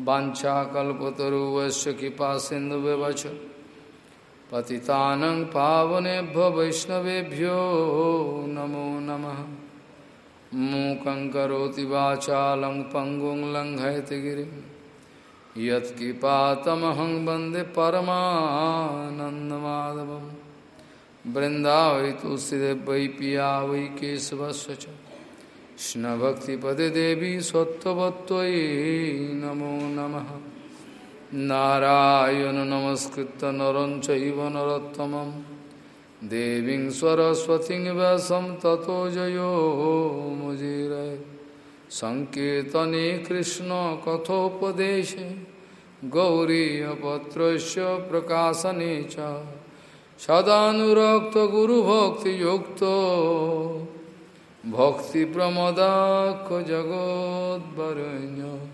वाछाकल्पतरुवश्य कृपा सिंधु व्यवच पतितानं पावनेभ्य वैष्णवेभ्यो नमो नमः। मूकं करोति वाचालं पङ्गुं लङ्घयति गिरिं। यत्कृपातमहं वंदे परमानन्दमाधवं वृन्दावै तुलसीदेव वै पिया वै केशवस्य कृष्णभक्तिपदे देवी सत्वत्वयी नमो नमः नारायण नमस्कृत नर चैव नरोत्तमं देवीं सरस्वतीं व्यासं ततो जयो मुजीरय सङ्कीर्तने कृष्णकथोपदेशे गौरीयपत्रस्य प्रकाशने च सदानुरक्तगुरुभक्तियुक्तो भक्तिप्रमदाख जगोद्वरण्य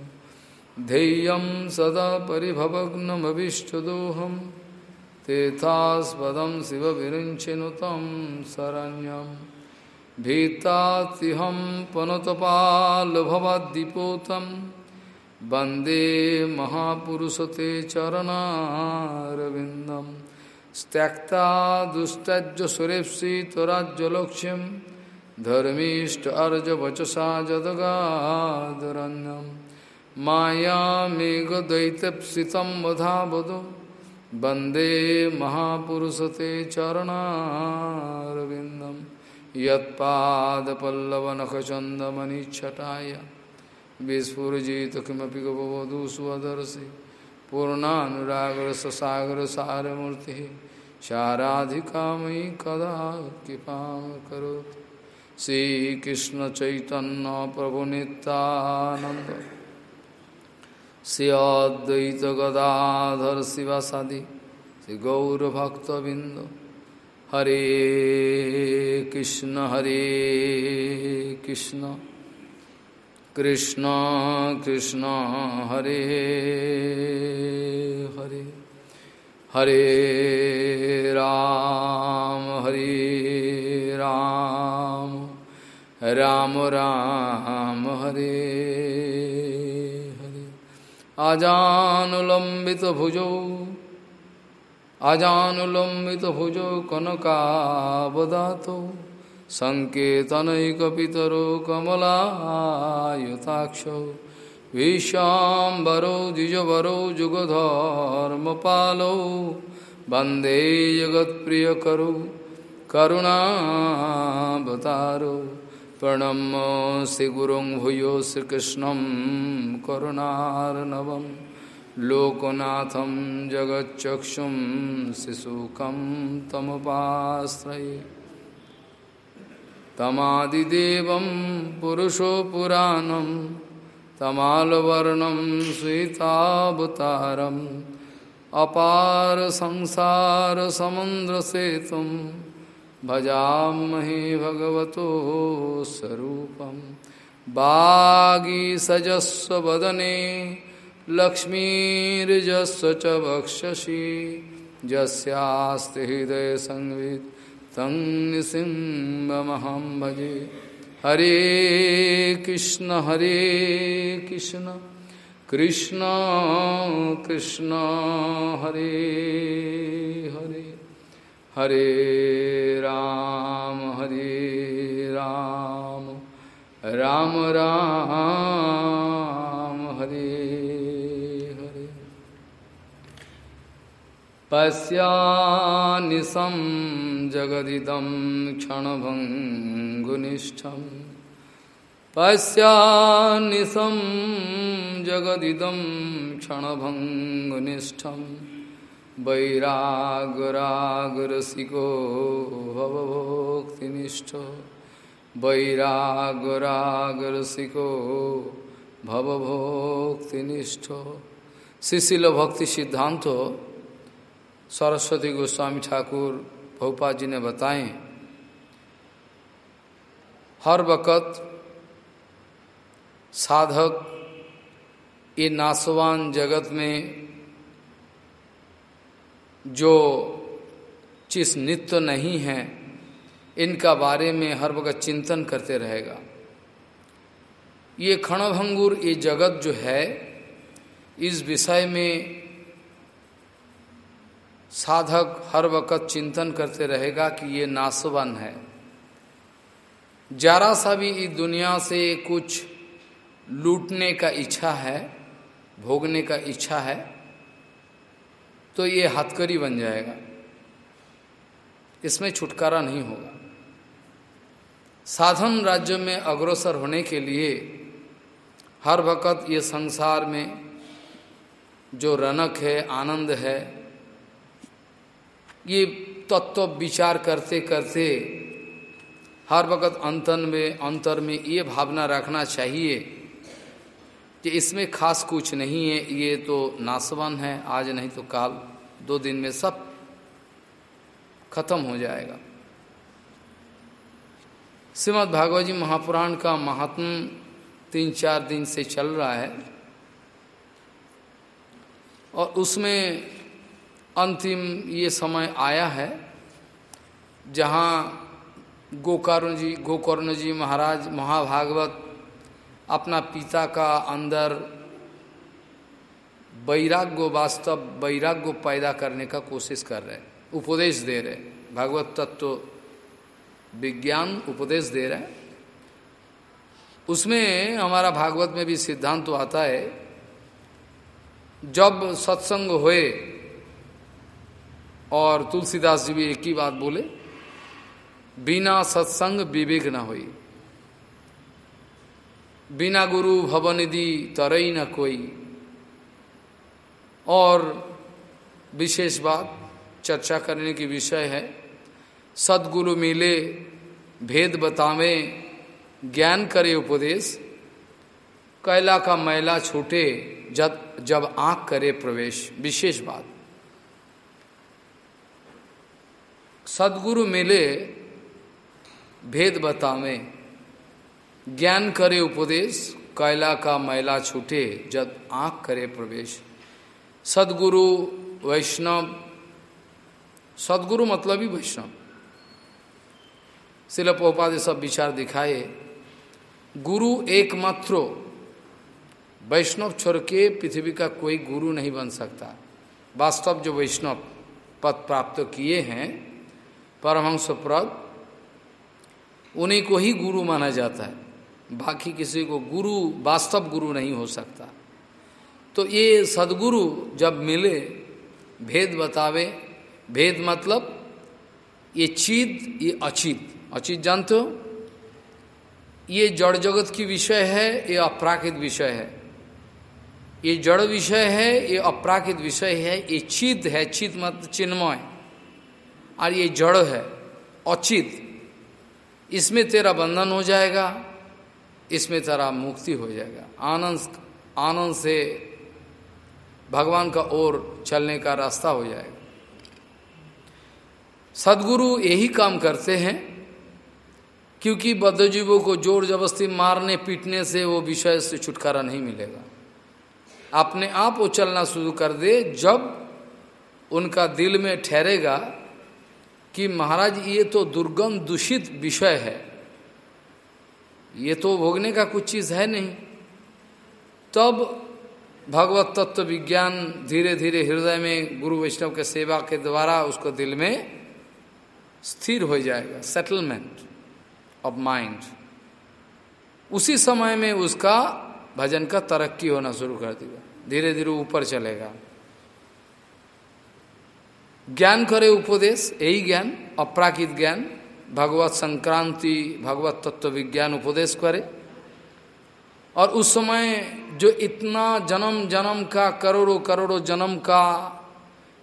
ध्येयं सदा परिभवग्नमभिष्टदोहं। तेथास्पदं शिवविरिञ्चिनुतं शरण्यं। भीतातिहं पनुतपाल्भवद्दिपोतं वंदे महापुरुषते चरणारविन्दं। त्यक्ता दुस्तज्ज सुरेप्सितराज्यलक्ष्यम् धर्मीष्ट अर्ज़ वचसा जदगादरण्यम। मायामेघदैतप्सितं वधा वधो। वंदे महापुरुषते चरणारविन्दं यत्पादपल्लवनखचन्दमनिच्छटाय। विस्फुरजित किमपि गवधू स्वदर्शि पूर्णानुरागरससागरसारमूर्तिः। साराधिका मयि कदा कृपां करोति। श्रीकृष्ण चैतन्य प्रभु नित्यानंद श्री अद्वैत गदाधर शिवासादि श्री गौरभक्तबिंद हरे कृष्ण हरे कृष्ण। कृष्ण कृष्ण, हरे हरे। हरे राम हरे राम। राम राम हरे हरे। आजानुलंबित भुजौ आजानुलंबित भुजौ कनकावदातो संकेतनैकपितरो कमलायुताक्षौ विशाम्बरो द्विजवरो जुगधर्मपालौ, वंदे जगत्प्रियकरो करुणावतारो। प्रणम्य श्रीगुरुं भूयो श्रीकृष्णं करुणार्णवं लोकनाथं जगच्चक्षुं शिशुकं तमुपाश्रये। तमादिदेवं पुरुषो पुराणं, तमालवर्णं श्वेतावतारम् अपार संसारसमुद्रसेतुं भजामहे भगवतो स्वरूपं बागीसजस्व वदने, लक्ष्मीर्जस्व च वक्षसि। यस्यास्ति हृदयसंवित् तं भजे। हरे कृष्ण हरे कृष्ण। कृष्ण कृष्ण, हरे हरे। हरे राम हरे राम। राम राम हरे हरे। पश्यानिशं जगदिदं क्षणभङ्गुनिष्ठम्। पश्यानिशं जगदिदं क्षणभङ्गुनिष्ठं वैरागरागरसिको भवभोक्तिनिष्ठो। वैरागरागरसिको भवभोक्तिनिष्ठो। शिशिल भक्ति सिद्धांत, सरस्वती गोस्वामी ठाकुर भोपाल जी ने बताए। हर वक़्त साधक ये नासवान जगत में जो चीज़ नित्य नहीं है, इनका बारे में हर वक्त चिंतन करते रहेगा। ये खणभंगुर ये जगत जो है, इस विषय में साधक हर वक्त चिंतन करते रहेगा कि ये नासवान है। जरा सा भी इस दुनिया से कुछ लूटने का इच्छा है, भोगने का इच्छा है। तो ये हथकड़ी बन जाएगा। इसमें छुटकारा नहीं होगा। साधन राज्य में अग्रसर होने के लिए हर वक्त ये संसार में जो रनक है, आनंद है, ये तत्व विचार करते करते हर वक्त अंतन में, अंतर में ये भावना रखना चाहिए। कि इसमें खास कुछ नहीं है, ये तो नासवान है, आज नहीं तो काल, दो दिन में सब खत्म हो जाएगा। श्रीमद भागवत जी महापुराण का महात्म तीन चार दिन से चल रहा है और उसमें अंतिम ये समय आया है, जहाँ गोकर्ण जी गोकर्ण जी महाराज, महाभागवत अपना पिता का अंदर वैराग्य, वास्तव वैराग्य पैदा करने का कोशिश कर रहे हैं, उपदेश दे रहे हैं। भगवत तत्व विज्ञान उपदेश दे रहे हैं। उसमें हमारा भागवत में भी सिद्धांत तो आता है, जब सत्संग हुए और तुलसीदास जी भी एक ही बात बोले, बिना सत्संग विवेक न हुई बिना गुरु भवनिधि तरई न कोई। और विशेष बात, चर्चा करने की विषय है, सदगुरु मिले, भेद बतावे, ज्ञान करे उपदेश, कैला का मैला छूटे, जब जब आँख करे प्रवेश, विशेष बात। सदगुरु मिले, भेद बतावे ज्ञान करे उपदेश, कैला का मैला छूटे, जब आँख करे प्रवेश। सदगुरु वैष्णव, सदगुरु मतलब ही वैष्णव। शिल पोपादि सब विचार दिखाए, गुरु एकमात्र, वैष्णव छोड़ के पृथ्वी का कोई गुरु नहीं बन सकता। वास्तव जो वैष्णव पद प्राप्त किए हैं परमहंस प्रद उन्हीं को ही गुरु माना जाता है। बाकी किसी को गुरु, वास्तव गुरु नहीं हो सकता। तो ये सदगुरु जब मिले, भेद बतावे, भेद मतलब ये चीत, ये अचित। अचित जानते हो? ये जड़ जगत की विषय है, ये अपराकृत विषय है। ये जड़ विषय है, ये अपराकृत विषय है, ये चित है, चित मत चिन्मय। और ये जड़ है, अचित। इसमें तेरा बंधन हो जाएगा। इसमें तेरा मुक्ति हो जाएगा। आनंद आनंद से भगवान का ओर चलने का रास्ता हो जाएगा। सदगुरु यही काम करते हैं, क्योंकि बद्धजीवों को ज़ोर जबरस्ती मारने, पीटने से वो विषय से छुटकारा नहीं मिलेगा। अपने आप वो चलना शुरू कर दे, जब उनका दिल में ठहरेगा कि महाराज, ये तो दुर्गम, दूषित विषय है। ये तो भोगने का कुछ चीज़ है नहीं। तब भगवत तत्व विज्ञान धीरे धीरे हृदय में गुरु वैष्णव के सेवा के द्वारा उसको दिल में स्थिर हो जाएगा सेटलमेंट ऑफ़ माइंड उसी समय में उसका भजन का तरक्की होना शुरू कर देगा, धीरे धीरे ऊपर चलेगा। ज्ञान करे उपदेश, यही ज्ञान, अपराकित ज्ञान भगवत संक्रांति भगवत तत्व विज्ञान उपदेश करे और उस समय जो इतना जन्म जन्म का करोड़ों करोड़ों जन्म का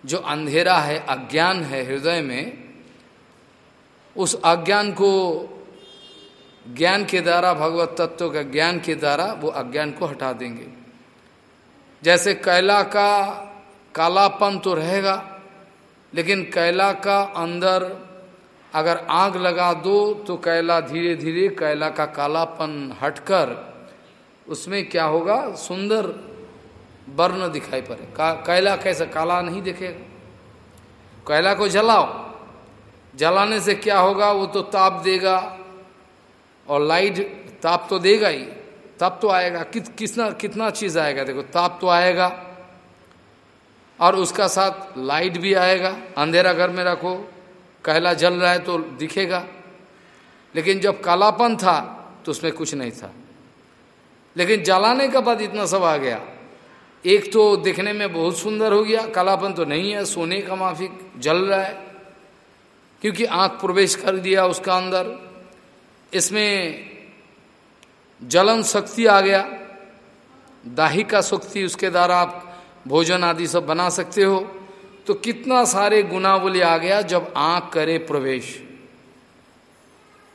जो अंधेरा है अज्ञान है हृदय में उस अज्ञान को ज्ञान के द्वारा भगवत तत्व का ज्ञान के द्वारा वो अज्ञान को हटा देंगे जैसे कैला का कालापन तो रहेगा लेकिन कैला का अंदर अगर आग लगा दो तो कैला धीरे धीरे कैला का कालापन हटकर उसमें क्या होगा? सुंदर वर्ण दिखाई पड़े। का, कैला कैसे काला नहीं दिखेगा कैला को जलाओ। जलाने से क्या होगा? वो तो ताप देगा। और लाइट ताप तो देगा ही। ताप तो आएगा। कित कितना कितना चीज़ आएगा? देखो ताप तो आएगा। और उसका साथ लाइट भी आएगा। अंधेरा घर में रखो। कहला जल रहा है तो दिखेगा। लेकिन जब कालापन था तो उसमें कुछ नहीं था। लेकिन जलाने के बाद इतना सब आ गया। एक तो दिखने में बहुत सुंदर हो गया, कालापन तो नहीं है, सोने का माफिक जल रहा है। क्योंकि आँख प्रवेश कर दिया उसका अंदर। इसमें जलन शक्ति आ गया। दाहिका शक्ति, उसके द्वारा आप भोजन आदि सब बना सकते हो। तो कितना सारे गुनावली आ गया जब आँख करे प्रवेश।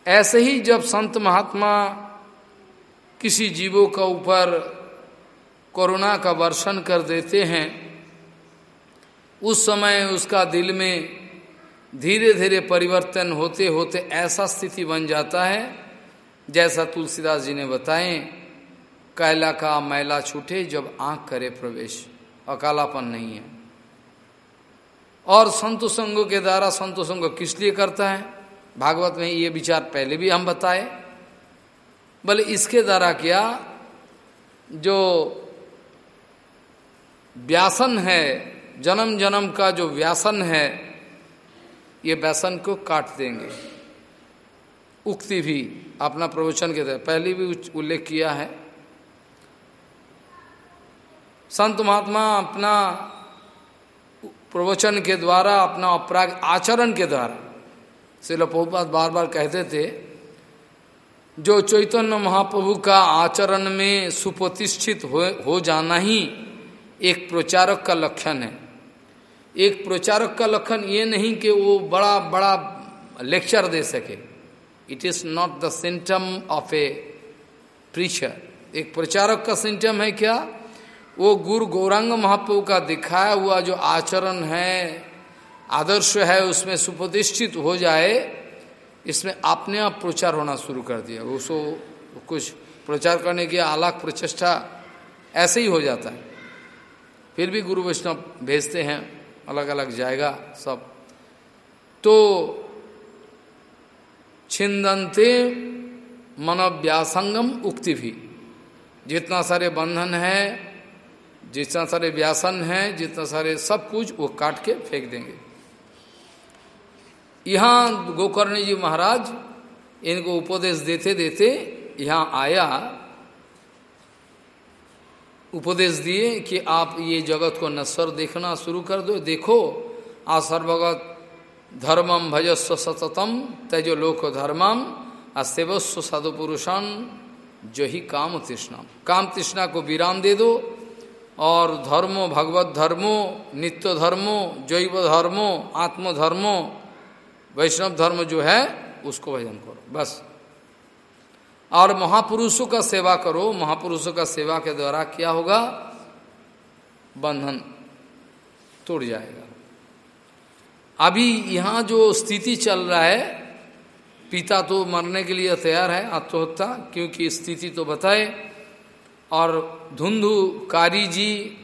ऐसे ही जब संत महात्मा किसी जीवों का ऊपर कोरोना का वर्षण कर देते हैं, उस समय उसका दिल में धीरे धीरे परिवर्तन होते होते ऐसा स्थिति बन जाता है, जैसा तुलसीदास जी ने बताए कैला का मैला छूटे जब आँख करे प्रवेश। अकालापन नहीं है। और संत के द्वारा संत किस लिए करता है? भागवत में ये विचार पहले भी हम बताए। बोले, इसके द्वारा क्या? जो व्यासन है, जन्म जन्म का जो व्यासन है, ये व्यसन को काट देंगे। उक्ति भी अपना प्रवचन के तहत पहले भी उल्लेख किया है। संत महात्मा अपना प्रवचन के द्वारा अपना अपराग आचरण के द्वारा। शिल प्रभुपाद बार बार कहते थे जो चैतन्य महाप्रभु का आचरण में सुप्रतिष्ठित हो, हो जाना ही एक प्रचारक का लक्षण है। एक प्रचारक का लक्षण ये नहीं कि वो बड़ा बड़ा लेक्चर दे सके। It is not the symptom of a preacher एक प्रचारक का सिम्टम है क्या? वो गुरु गौरांग महाप्रभु का दिखाया हुआ जो आचरण है, आदर्श है, उसमें सुप्रतिष्ठित हो जाए, इसमें अपने आप प्रचार होना शुरू कर दिया। उसको कुछ प्रचार करने की आलाक प्रचेष्टा ऐसे ही हो जाता है। फिर भी गुरु वैष्णव भेजते हैं अलग अलग जाएगा सब। तो छिंदंते मनव्यासंगम उक्ति भी जितना सारे बंधन है जितना सारे व्यासन है, जितना सारे सब कुछ वो काट के फेंक देंगे। यहाँ गोकर्ण जी महाराज इनको उपदेश देते देते यहाँ आया, उपदेश दिए कि आप ये जगत को नश्वर देखना शुरू कर दो। देखो आ सर्वगत धर्मम भजस्व सततम, तेजो लोक धर्मम असेवस्व सदपुरुषन जो ही काम तृष्णा काम तृष्णा को विराम दे दो और धर्मो, भगवत धर्मो, नित्य धर्मो, जैव धर्मो आत्म धर्मो वैष्णव धर्म जो है, उसको भजन करो, बस। और महापुरुषों का सेवा करो, महापुरुषों का सेवा के द्वारा क्या होगा? बंधन टूट जाएगा। अभी यहाँ जो स्थिति चल रहा है, पिता तो मरने के लिए तैयार है, आत्महत्या, क्योंकि स्थिति तो बताए और धुंधुकारी जी,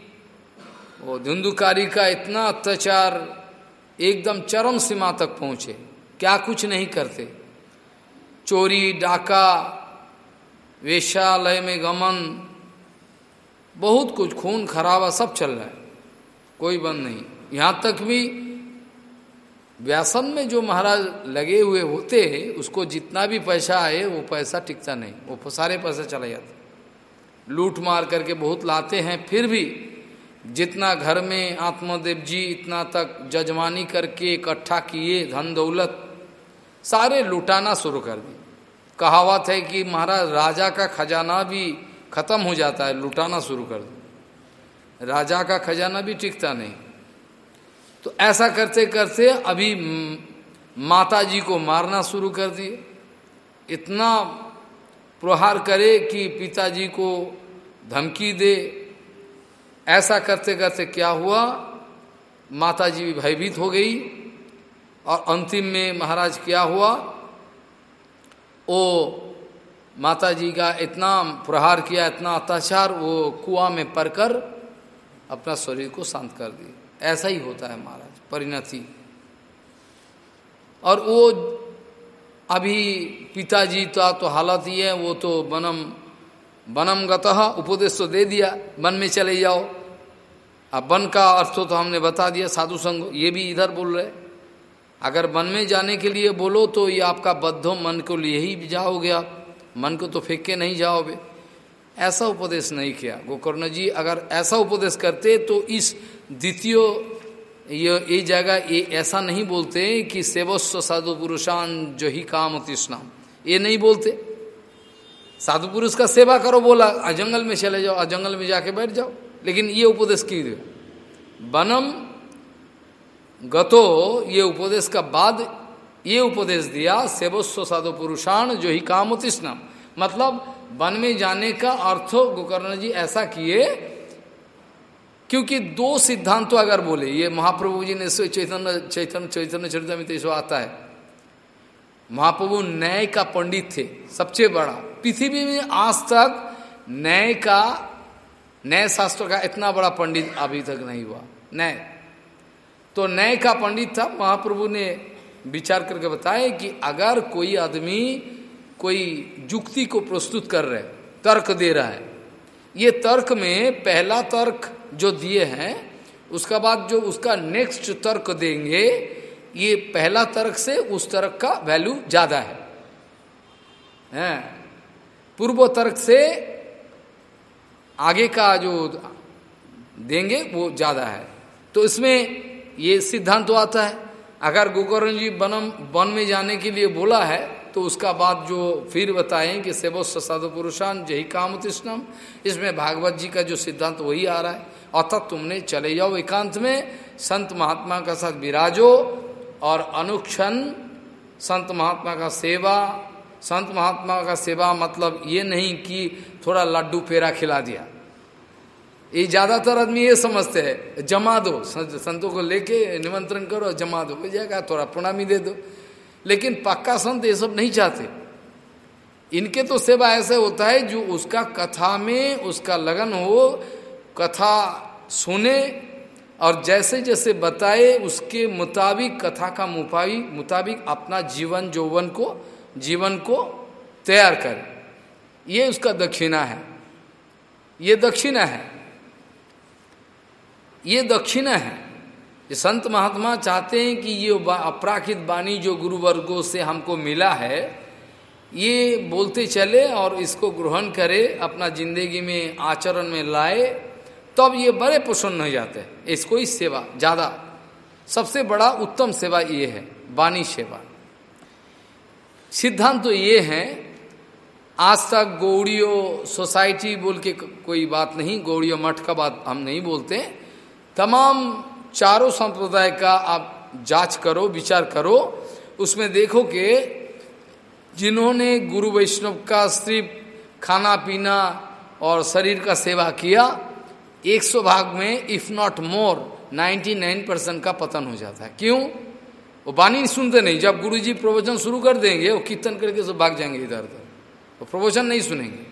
वो धुंधुकारी का इतना अत्याचार एकदम चरम सीमा तक पहुँचे, क्या कुछ नहीं करते। चोरी, डाका, वेश्यालय में गमन, बहुत कुछ, खून खराबा सब चल रहा है, कोई बंद नहीं। यहाँ तक भी व्यासन में जो महाराज लगे हुए होते हैं, उसको जितना भी पैसा आए, वो पैसा टिकता नहीं, वो सारे पैसे चले जाते। लूट मार करके बहुत लाते हैं, फिर भी जितना घर में आत्मदेव जी इतना तक जजमानी करके इकट्ठा किए धन दौलत, सारे लुटाना शुरू कर दिए। कहावत है कि महाराज, राजा का खजाना भी खत्म हो जाता है, लुटाना शुरू कर दो राजा का खजाना भी टिकता नहीं। तो ऐसा करते करते अभी माता जी को मारना शुरू कर दिए। इतना प्रहार करे कि पिताजी को धमकी दे। ऐसा करते करते क्या हुआ? माता जी भी भयभीत हो गई। और अंतिम में महाराज क्या हुआ? वो माता जी का इतना प्रहार किया, इतना अत्याचार, वो कुआ में पड़कर अपना शरीर को शांत कर दी ऐसा ही होता है महाराज, परिणति। और वो अभी पिताजी का तो हालत ही है, वो तो बनम बनम गतः उपदेश तो दे दिया, वन में चले जाओ। अब वन का अर्थ तो हमने बता दिया, साधु संग ये भी इधर बोल रहे। अगर वन में जाने के लिए बोलो तो ये आपका बद्धो मन को लिए ही जाओगे आप। मन को तो फेंक के नहीं जाओगे। ऐसा उपदेश नहीं किया। गोकर्ण जी, अगर ऐसा उपदेश करते तो इस द्वितीय ये ये जगह, ये ऐसा नहीं बोलते कि सेवस्व साधु पुरुषान जो ही काम तृष्णाम ये नहीं बोलते। साधु पुरुष का सेवा करो, बोला जंगल में चले जाओ जंगल में जाके बैठ जाओ। लेकिन ये उपदेश की बनम गतो, ये उपदेश का बाद ये उपदेश दिया, सेवस्व साधु पुरुषाण जो ही काम तृष्णाम मतलब वन में जाने का अर्थ गोकर्ण जी ऐसा किए, क्योंकि दो सिद्धांत अगर बोले, ये महाप्रभु जी ने चैतन्य चैतन्य चैतन्य चरित्र में तो आता है। महाप्रभु न्याय का पंडित थे, सबसे बड़ा। पृथ्वी में आज तक न्याय का, न्याय शास्त्र का इतना बड़ा पंडित अभी तक नहीं हुआ। न्याय। तो न्याय का पंडित था, महाप्रभु ने विचार करके बताया कि अगर कोई आदमी कोई युक्ति को प्रस्तुत कर रहे तर्क दे रहा है, ये तर्क में पहला तर्क जो दिए हैं, उसका बाद जो उसका नेक्स्ट तर्क देंगे, ये पहला तर्क से उस तर्क का वैल्यू ज़्यादा है। हैं? पूर्व तर्क से आगे का जो देंगे, वो ज़्यादा है। तो इसमें ये सिद्धांत तो आता है, अगर गोकर्ण जी बनम वन में जाने के लिए बोला है तो उसका बाद जो फिर बताएँ कि सेवो साधु पुरुषान जही काम तृष्णम इसमें भागवत जी का जो सिद्धांत वही आ रहा है। अर्थात तुमने चले जाओ एकांत में, संत महात्मा का साथ विराजो, और अनुक्षण संत महात्मा का सेवा संत महात्मा का सेवा मतलब ये नहीं कि थोड़ा लड्डू पेड़ा खिला दिया। ये ज़्यादातर आदमी ये समझते हैं, जमा दो संतों को लेके निमंत्रण करो, जमा दो, हो जाएगा, थोड़ा प्रणामी दे दो। लेकिन पक्का संत ये सब नहीं चाहते। इनके तो सेवा ऐसे होता है जो उसका कथा में उसका लगन हो, कथा सुने और जैसे जैसे बताए, उसके मुताबिक कथा का मुताबिक अपना जीवन जौवन को जीवन को तैयार कर। ये उसका दक्षिणा है। ये दक्षिणा है। ये दक्षिणा है। ये संत महात्मा चाहते हैं कि ये अपराखित वाणी जो गुरु वर्गों से हमको मिला है, ये बोलते चले और इसको ग्रहण करे, अपना ज़िंदगी में आचरण में लाए, तब ये बड़े प्रसन्न हो जाते हैं। इसको ही सेवा, ज़्यादा, सबसे बड़ा उत्तम सेवा ये है, वाणी सेवा। सिद्धांत तो ये है, आज तक गौड़ियों सोसाइटी बोल के कोई बात नहीं, गौड़ियों मठ का बात हम नहीं बोलते तमाम चारों संप्रदाय का आप जाँच करो, विचार करो, उसमें देखो कि जिन्होंने गुरु वैष्णव का सिर्फ़ खाना पीना और शरीर का सेवा किया 100 भाग में इफ़ नॉट मोर 99 परसेंट का पतन हो जाता है। क्यों? वो बानी सुनते नहीं। जब गुरुजी प्रवचन शुरू कर देंगे, वो कीर्तन करके सब भाग जाएँगे इधर उधर। वो प्रवचन नहीं सुनेंगे।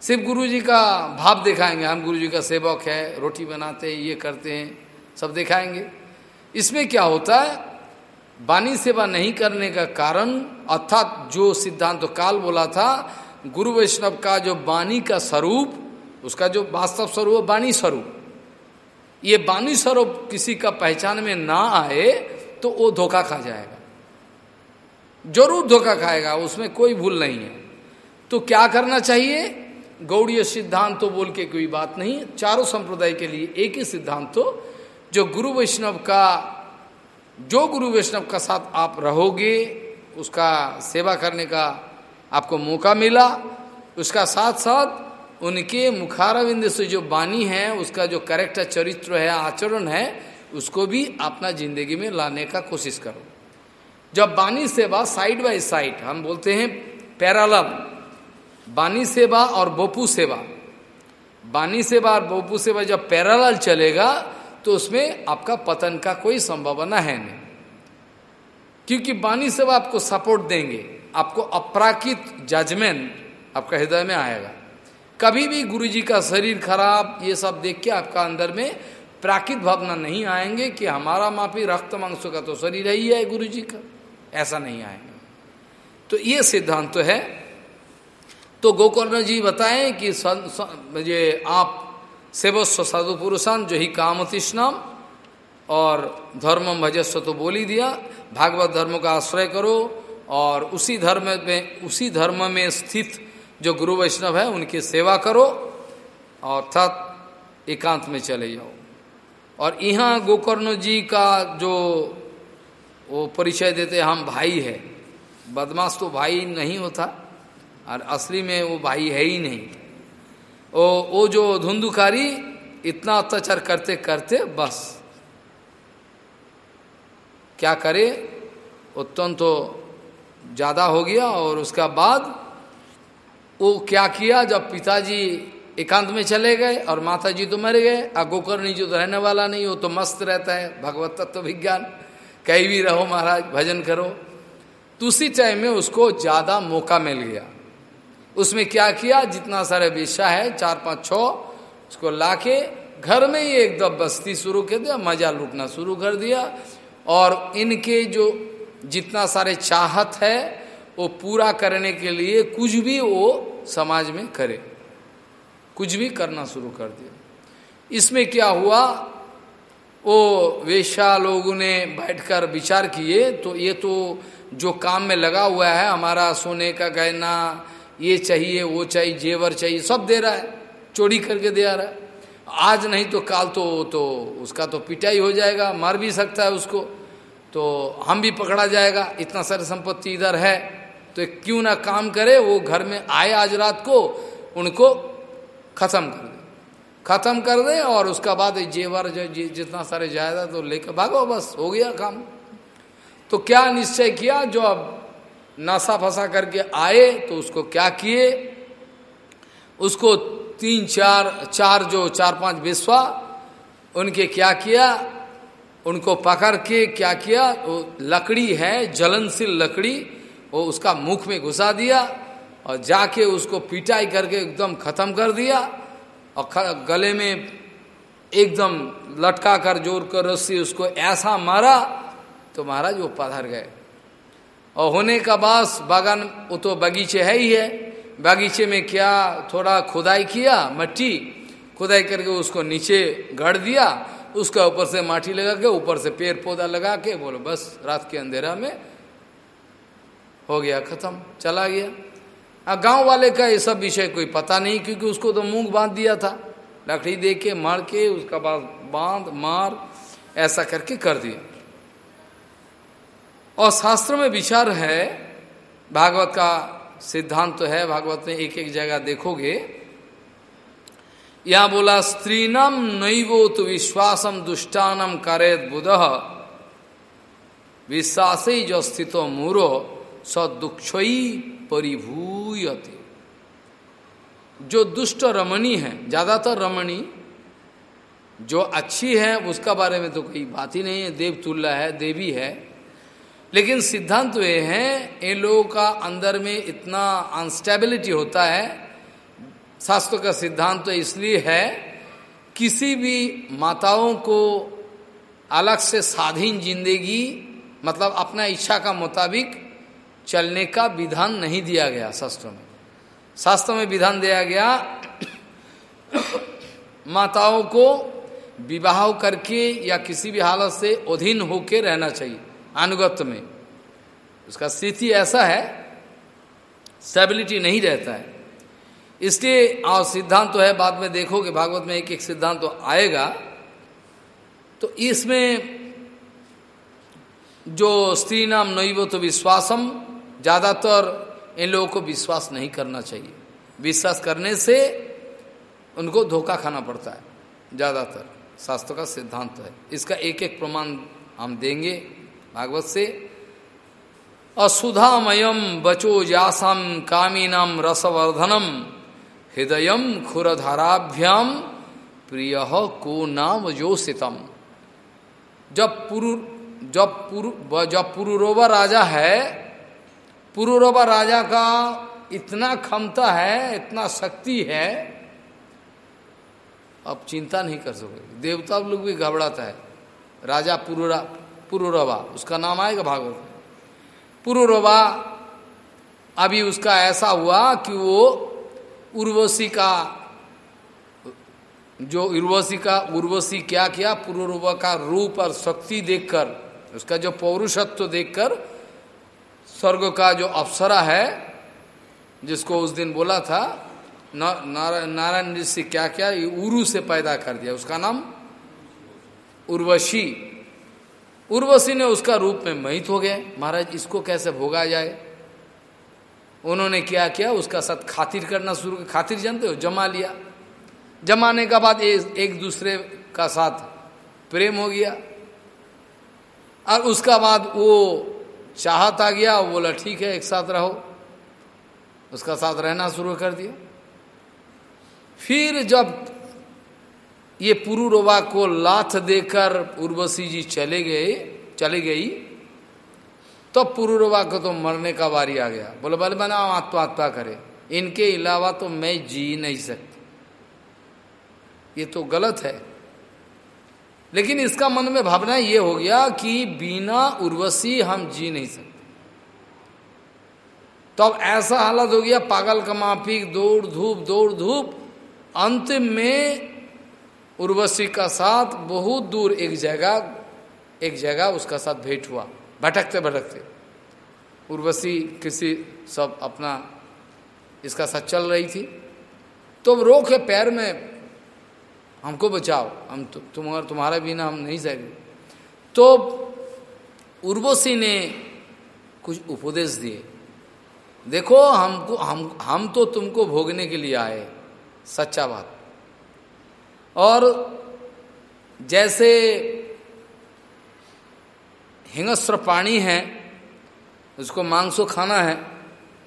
सिर्फ़ गुरु जी का भाव दिखाएँगे। हम गुरु जी का सेवक है, रोटी बनाते हैं, ये करते हैं, सब दिखाएँगे। इसमें क्या होता है? बानी सेवा नहीं करने का कारण, अर्थात जो सिद्धांत तो काल बोला था, गुरु वैष्णव का जो बानी का स्वरूप, उसका जो वास्तव स्वरूप बानी स्वरूप। ये बानी स्वरूप किसी का पहचान में ना आए तो वो धोखा खा जाएगा। ज़रूर धोखा खाएगा, उसमें कोई भूल नहीं है। तो क्या करना चाहिए? गौड़ीय सिद्धांत तो बोल के कोई बात नहीं। चारों संप्रदाय के लिए एक ही सिद्धांत तो जो गुरु वैष्णव का, जो गुरु वैष्णव का साथ आप रहोगे, उसका सेवा करने का आपको मौका मिला। उसका साथ साथ उनके मुखारविंद से जो बानी है, उसका जो करेक्टर चरित्र है, आचरण है उसको भी अपना ज़िंदगी में लाने का कोशिश करो। जब बानी सेवा साइड बाय साइड हम बोलते हैं पैरालल बानी सेवा और बोपू सेवा। बानी सेवा और बोपू सेवा जब पैराल चलेगा तो उसमें आपका पतन का कोई संभावना है नहीं। क्योंकि बानी सेवा आपको सपोर्ट देंगे, आपको अपराकित जजमेंट आपका हृदय में आएगा। कभी भी गुरु जी का शरीर खराब, ये सब देख के आपका अंदर में प्राकृत भावना नहीं आएँगे कि हमारा माफ़ी, रक्त मांसों का तो शरीर ही है गुरु जी का। ऐसा नहीं आएँगे। तो ये सिद्धांत तो है। तो गोकर्ण जी बताएँ कि ये आप सेवस्व साधु पुरुषान, जो ही कामतिष्णाम, और धर्म भजस्व तो बोल ही दिया, भागवत धर्म का आश्रय करो, और उसी धर्म में, उसी धर्म में स्थित जो गुरु वैष्णव है, उनकी सेवा करो अर्थात एकांत में चले जाओ। और यहाँ गोकर्ण जी का जो वो परिचय देते हम भाई है। बदमाश तो भाई नहीं होता, और असली में वो भाई है ही नहीं। वो वो जो धुंधुकारी इतना अत्याचार करते करते बस। क्या करे? उत्तन तो ज़्यादा हो गया, और उसका बाद वो क्या किया, जब पिताजी एकांत में चले गए और माता जी तो मर गए। और गोकर्णी जो तो रहने वाला नहीं, वो तो मस्त रहता है, भगवत तत्व विज्ञान। कहीं भी रहो महाराज, भजन करो। तो उसी टाइम में उसको ज़्यादा मौका मिल गया। उसमें क्या किया? जितना सारे विषा है, चार पाँच छ, उसको लाके घर में ही एक एकदम बस्ती शुरू कर दिया, मज़ा लूटना शुरू कर दिया। और इनके जो जितना सारे चाहत है, वो पूरा करने के लिए कुछ भी वो समाज में करे। कुछ भी करना शुरू कर दिया। इसमें क्या हुआ? वो वेश्या लोगों ने बैठकर विचार किए तो ये तो जो काम में लगा हुआ है, हमारा सोने का गहना, ये चाहिए, वो चाहिए, जेवर चाहिए, सब दे रहा है, चोरी करके दे रहा है। आज नहीं तो काल तो तो उसका तो पिटाई हो जाएगा, मार भी सकता है उसको तो हम भी पकड़ा जाएगा, इतना सारी संपत्ति इधर है तो क्यों ना काम करे, वो घर में आए आज रात को, उनको खत्म कर दे। खत्म कर दे और उसका बाद जेवर जो जितना सारे जायदा तो लेकर भागो, बस हो गया काम। तो क्या निश्चय किया? जो अब नासा फंसा करके आए तो उसको क्या किए? उसको तीन, चार चार जो चार, पाँच विश्वा उनके क्या किया? उनको पकड़ के क्या किया? वो लकड़ी है, जलनशील लकड़ी, वो उसका मुख में घुसा दिया। और जाके उसको पिटाई करके एकदम खत्म कर दिया और गले में एकदम लटका कर ज़ोर कर रस्सी उसको ऐसा मारा तो महाराज वो पधर गए। और होने का बाद बागान वो तो बगीचे है ही है। बगीचे में क्या थोड़ा खुदाई किया, मट्टी खुदाई करके उसको नीचे गढ़ दिया, उसका ऊपर से माटी लगा के ऊपर से पेड़ पौधा लगा के बोलो, बस रात के अंधेरा में हो गया, खत्म, चला गया। गाँव वाले का ये सब विषय कोई पता नहीं, क्योंकि उसको तो मुँह बाँध दिया था। लकड़ी दे के मार के, उसका बाद बाँध, मार, ऐसा करके कर दिया। और शास्त्र में विचार है, भागवत का सिद्धांत तो है, भागवत में एक एक जगह देखोगे। यहाँ बोला, स्त्रीनम नैवो तो विश्वासम दुष्टानम करेत बुध। विश्वास ही जो स्थितो मूरो सदुक्षयी परिभूयते जो दुष्ट रमणी है, ज़्यादातर रमणी जो अच्छी है, उसका बारे में तो कोई बात ही नहीं है, देव तुल्ला है, देवी है। लेकिन सिद्धांत तो ये है, इन लोगों का अंदर में इतना अनस्टेबिलिटी होता है, शास्त्र का सिद्धांत तो इसलिए है, किसी भी माताओं को अलग से स्वाधीन ज़िंदगी मतलब अपना इच्छा का मुताबिक चलने का विधान नहीं दिया गया शास्त्रों में। शास्त्र में विधान दिया गया, माताओं को विवाह करके या किसी भी हालत से अधीन होके रहना चाहिए, अनुगत्य में। उसका स्थिति ऐसा है स्टेबिलिटी नहीं रहता है। इसलिए और सिद्धांत तो है, बाद में देखोगे भागवत में एक एक सिद्धांत तो आएगा। तो इसमें जो स्त्री नाम नैव तो विश्वासम ज़्यादातर इन लोगों को विश्वास नहीं करना चाहिए। विश्वास करने से उनको धोखा खाना पड़ता है, ज़्यादातर। शास्त्र का सिद्धांत है। इसका एक एक प्रमाण हम देंगे भागवत से। असुधामयम बचो जासम कामीनम रसवर्धनम, हृदय खुरधाराभ्याम प्रिय को नाम जोसितम जब पुरु जब पुरु, जब पुरुरोवा राजा है पुरुरोवा राजा का इतना क्षमता है, इतना शक्ति है अब चिंता नहीं कर सकोगे। देवता लोग भी घबराता है। राजा पुरुरा पुरुरवा उसका नाम आएगा भागवत पुरुरवा अभी उसका ऐसा हुआ कि वो उर्वशी का, जो उर्वशी का, उर्वशी क्या किया? पुरुरवा का रूप और शक्ति देखकर, उसका जो पौरुषत्व देखकर स्वर्ग का जो अप्सरा है, जिसको उस दिन बोला था नारायण ऋषि क्या क्या उरु से पैदा कर दिया। उसका नाम उर्वशी। उर्वशी ने उसका रूप में महित हो गए महाराज, इसको कैसे भोगा जाए? उन्होंने क्या किया, उसका साथ खातिर करना शुरू कर खातिर जानते हो? जमा लिया। जमाने का बाद एक दूसरे का साथ प्रेम हो गया। और उसका बाद वो चाहत आ गया, वो बोला, ठीक है, एक साथ रहो। उसका साथ रहना शुरू कर दिया। फिर जब ये पुरुरोवा को लाथ देकर उर्वशी जी चले गए, चले गई तो पुरुरोवा को तो मरने का बारी आ गया। बोले बोले बना आत्मा करे। इनके अलावा तो मैं जी नहीं सकती। ये तो गलत है। लेकिन इसका मन में भावना ये हो गया कि बिना उर्वशी हम जी नहीं सकते। तो अब ऐसा हालत हो गया, पागल का माफिक दौड़ धूप दौड़ धूप, अंत में उर्वशी का साथ बहुत दूर एक जगह एक जगह उसका साथ भेंट हुआ, भटकते भटकते। उर्वशी किसी सब अपना, इसका साथ चल रही थी। तो रोके पैर में हमको बचाओ। हम तु, तुम तुम्हारा बिना हम नहीं सके तो उर्वशी ने कुछ उपदेश दिए। देखो हमको हम हम तो तुमको भोगने के लिए आए। सच्चा बात। और जैसे हिंगस्त्र पानी है उसको मांसो खाना है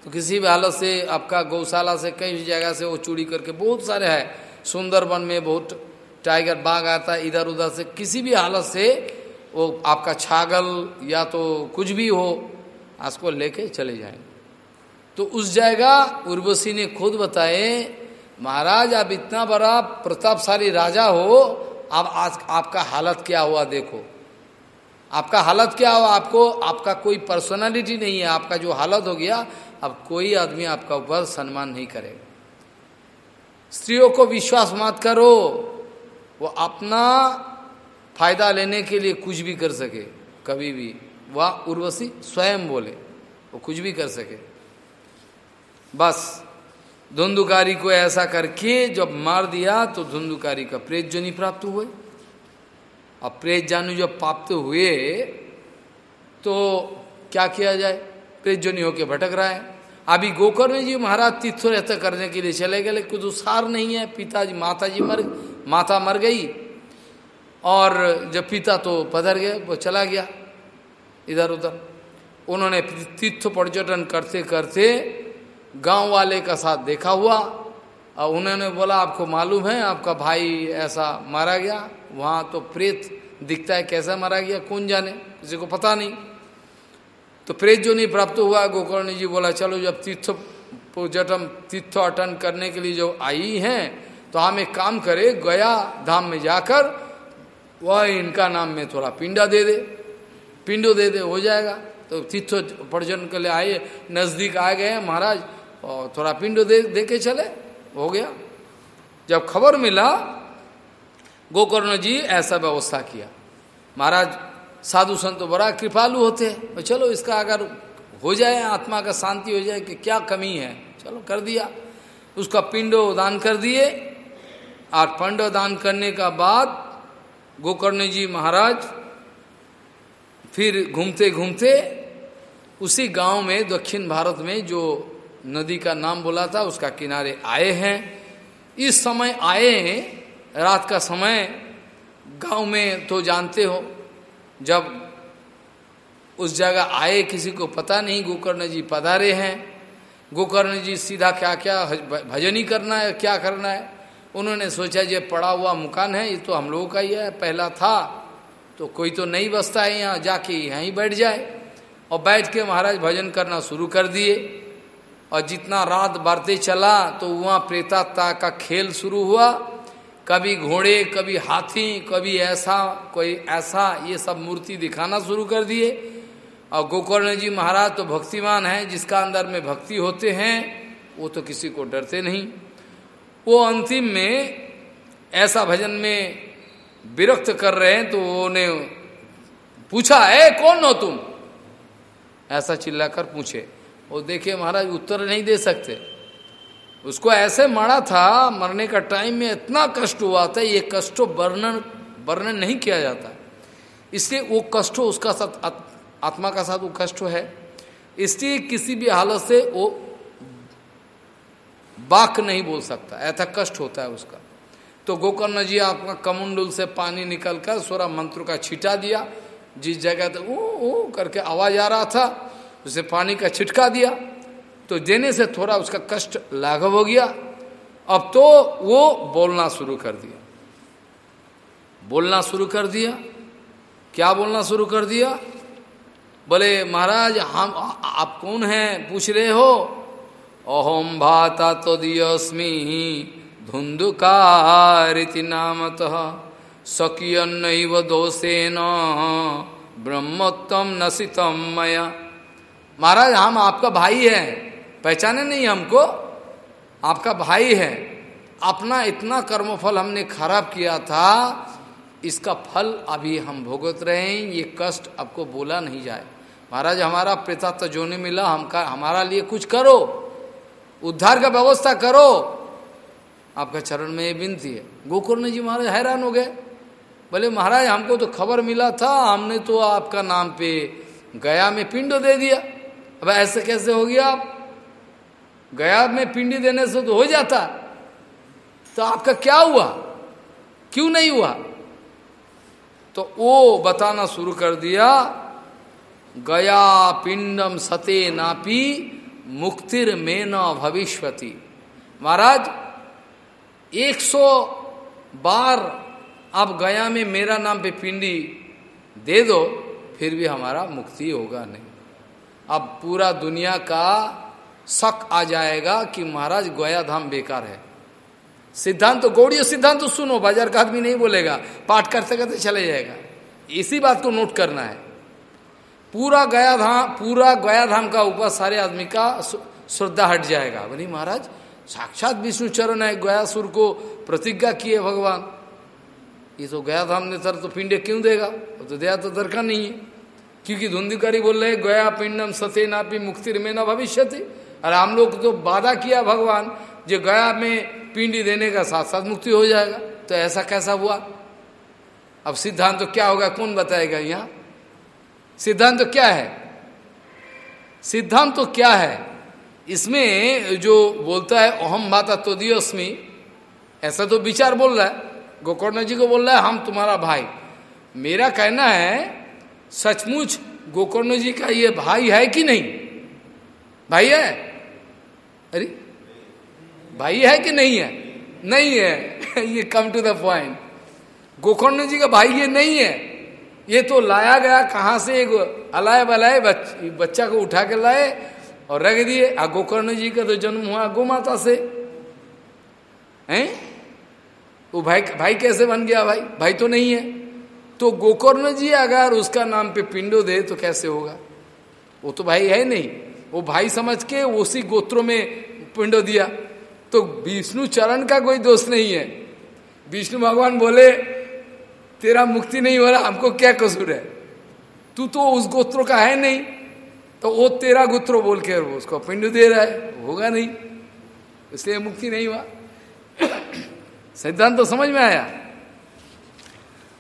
तो किसी भी हालत से आपका गौशाला से कई जगह से वो चूड़ी करके बहुत सारे है। सुंदरबन में बहुत टाइगर बाघ आता है, इधर उधर से, किसी भी हालत से वो आपका छागल या तो कुछ भी हो उसको लेके चले जाए तो उस जगह उर्वशी ने खुद बताए, महाराज, आप इतना बड़ा प्रतापशाली राजा हो, अब आज आपका हालत क्या हुआ देखो। आपका हालत क्या हुआ? आपको, आपका कोई पर्सनालिटी नहीं है, आपका जो हालत हो गया, अब कोई आदमी आपका ऊपर सम्मान नहीं करेगा। स्त्रियों को विश्वास मत करो। वो अपना फ़ायदा लेने के लिए कुछ भी कर सके। कभी भी। वह उर्वशी स्वयं बोले, वो कुछ भी कर सके। बस। धुंधुकारी को ऐसा करके जब मार दिया तो धुंधुकारी का प्रेत जो प्राप्त हुए। और प्रेत जानू जब प्राप्त हुए तो क्या किया जाए? प्रेत जो होके भटक रहा है। अभी गोकर्ण जी महाराज तीर्थ रहता करने के लिए चले गए कुछ सार नहीं है। पिताजी माता जी मर, माता मर गई और जब पिता तो पधर गए, वो चला गया इधर उधर उन्होंने तीर्थ पर्यटन करते करते गाँव वाले का साथ देखा हुआ और उन्होंने बोला, आपको मालूम है, आपका भाई ऐसा मारा गया, वहाँ तो प्रेत दिखता है, कैसा मारा गया, कौन जाने, किसी को पता नहीं। तो प्रेत जो नहीं प्राप्त हुआ, गोकर्ण जी बोला, चलो जब तीर्थ पर्यटन तीर्थ अटन करने के लिए जो आई हैं तो हम एक काम करे, गया धाम में जाकर वह इनका नाम में थोड़ा पिंडा दे दे। पिंडो दे दे, हो जाएगा। तो तीर्थ पर्यटन के लिए आए, नज़दीक आ गए महाराज, और थोड़ा पिंड दे दे के चले। हो गया। जब खबर मिला, गोकर्ण जी ऐसा व्यवस्था किया। महाराज साधु संत तो बड़ा कृपालु होते हैं। चलो इसका अगर हो जाए, आत्मा का शांति हो जाए कि क्या कमी है, चलो कर दिया। उसका पिंडो दान कर दिए और पिंड दान करने का बाद गोकर्ण जी महाराज फिर घूमते घूमते उसी गाँव में, दक्षिण भारत में जो नदी का नाम बोला था, उसका किनारे आए हैं। इस समय आए रात का समय, गाँव में तो जानते हो जब उस जगह आए, किसी को पता नहीं, गोकर्ण जी पधारे हैं। गोकर्ण जी सीधा क्या क्या भजन ही करना है, क्या करना है? उन्होंने सोचा, ये पड़ा हुआ मकान है, ये तो हम लोगों का ही है, पहला था तो कोई तो नहीं बसता है यहाँ, जाके यहीं बैठ जाए। और बैठ के महाराज भजन करना शुरू कर दिए। और जितना रात बढ़ते चला तो वहाँ प्रेतात्ता का खेल शुरू हुआ। कभी घोड़े, कभी हाथी, कभी ऐसा, कोई ऐसा, ये सब मूर्ति दिखाना शुरू कर दिए। और गोकर्ण जी महाराज तो भक्तिमान है, जिसका अंदर में भक्ति होते हैं, वो तो किसी को डरते नहीं। वो अंतिम में ऐसा भजन में विरक्त कर रहे हैं तो उन्हें पूछा है कौन हो तुम? ऐसा चिल्लाकर पूछे। वो देखे, महाराज, उत्तर नहीं दे सकते। उसको ऐसे मारा था, मरने का टाइम में इतना कष्ट हुआ था, ये कष्ट वर्णन वर्णन नहीं किया जाता। इसलिए वो कष्ट उसका साथ आत्मा का साथ वो कष्ट है। इसलिए किसी भी हालत से वो बाक नहीं बोल सकता, ऐसा कष्ट होता है उसका। तो गोकर्ण जी आपका कमुंडुल से पानी निकलकर सोरा मंत्र का छिटा दिया, जिस जगह तो ओ ओ करके आवाज़ आ रहा था, उसे पानी का छिटका दिया। तो देने से थोड़ा उसका कष्ट लाघव हो गया। अब तो वो बोलना शुरू कर दिया। बोलना शुरू कर दिया। क्या बोलना शुरू कर दिया? बोले, महाराज, हम, आप कौन हैं? पूछ रहे हो? अहोम भाता तो दियस्मी धुंधुकारिति नामतः स्वकीय दोषेन ब्रह्मोत्तम नसितम मया। महाराज, हम आपका भाई है। पहचाने नहीं हमको। आपका भाई है। अपना इतना कर्मफल हमने खराब किया था, इसका फल अभी हम भोगत रहे हैं। ये कष्ट आपको बोला नहीं जाए। महाराज, हमारा प्रेतात्व जो नहीं मिला हम का हमारा लिए कुछ करो। उद्धार का व्यवस्था करो। आपका चरण में ये विनती है। गोकुर्ण जी महाराज हैरान हो गए। बोले, महाराज, हमको तो खबर मिला था, हमने तो आपका नाम पे गया में पिंड दे दिया। अब ऐसे कैसे हो गया आप? गया में पिंडी देने से तो हो जाता। तो आपका क्या हुआ? क्यों नहीं हुआ? तो वो बताना शुरू कर दिया, गया पिंडम सते नापी मुक्तिर में न भविष्यति। महाराज, एक सौ बार आप गया में मेरा नाम पे पिंडी दे दो, फिर भी हमारा मुक्ति होगा नहीं। अब पूरा दुनिया का शक आ जाएगा कि महाराज गोया धाम बेकार है। सिद्धांत तो गौड़ी सिद्धांत तो सुनो, बाज़ार का आदमी नहीं बोलेगा, पाठ करते करते चले जाएगा। इसी बात को नोट करना है। पूरा गया धाम पूरा गया धाम का ऊपर सारे आदमी का श्रद्धा हट जाएगा। बोली, महाराज, साक्षात विष्णु चरण है गया सुर को प्रतिज्ञा किए भगवान। ये तो गया धाम ने सर तो पिंडे क्यों देगा? तो दया तो दरकार नहीं है। क्योंकि धुंधिकारी बोल रहे गया पिंडम सते नापी मुक्ति में न भविष्य और हम लोग तो वादा किया भगवान जो गया में पिंडी देने का साथ साथ मुक्ति हो जाएगा। तो ऐसा कैसा हुआ? अब सिद्धांत तो क्या होगा? कौन बताएगा यहाँ? सिद्धांत तो क्या है? सिद्धांत तो क्या है? इसमें जो बोलता है अहम माता तो दियोस्मी ऐसा तो विचार बोल रहा है। गोकर्ण जी को बोल रहा है, हम तुम्हारा भाई। मेरा कहना है, सचमुच गोकर्ण जी का ये भाई है कि नहीं? भाई है? अरे भाई है कि नहीं है? नहीं है। ये come to the point Gokarna ji का भाई ये नहीं है। ये तो लाया गया कहाँ से? एक अलाय बलाय बच, बच्चा को उठा के लाए और रख दिए। आ गोकर्ण जी का तो जन्म हुआ गो माता से। हैं? वो भाई भाई कैसे बन गया भाई? भाई तो नहीं है। तो गोकर्ण जी अगर उसका नाम पे पिंडो दे तो कैसे होगा? वो तो भाई है नहीं। वो भाई समझ के उसी गोत्रों में पिंडो दिया। तो विष्णु चरण का कोई दोष नहीं है। विष्णु भगवान बोले, तेरा मुक्ति नहीं हो रहा, हमको क्या कसूर है? तू तो उस गोत्रों का है नहीं तो वो तेरा गोत्रो बोल के उसको पिंड दे रहा है, होगा नहीं। इसलिए मुक्ति नहीं हुआ। सिद्धांत तो समझ में आया।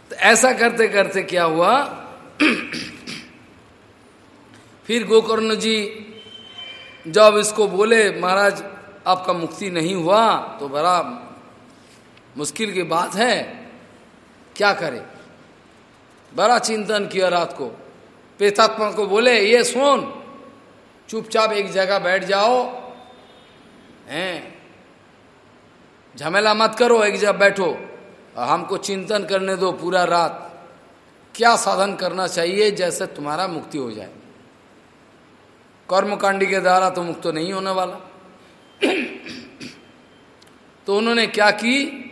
तो ऐसा करते करते क्या हुआ? फिर गोकर्ण जी जब इसको बोले, महाराज, आपका मुक्ति नहीं हुआ तो बड़ा मुश्किल की बात है। क्या करे? बड़ा चिंतन किया रात को। पेतात्मा को बोले, ये सुन, चुपचाप एक जगह बैठ जाओ, हैं? झमेला मत करो, एक जगह बैठो। हमको चिंतन करने दो पूरा रात। क्या साधन करना चाहिए जैसे तुम्हारा मुक्ति हो जाए? कर्मकांडी के द्वारा तो मुक्त नहीं होने वाला। तो उन्होंने क्या की?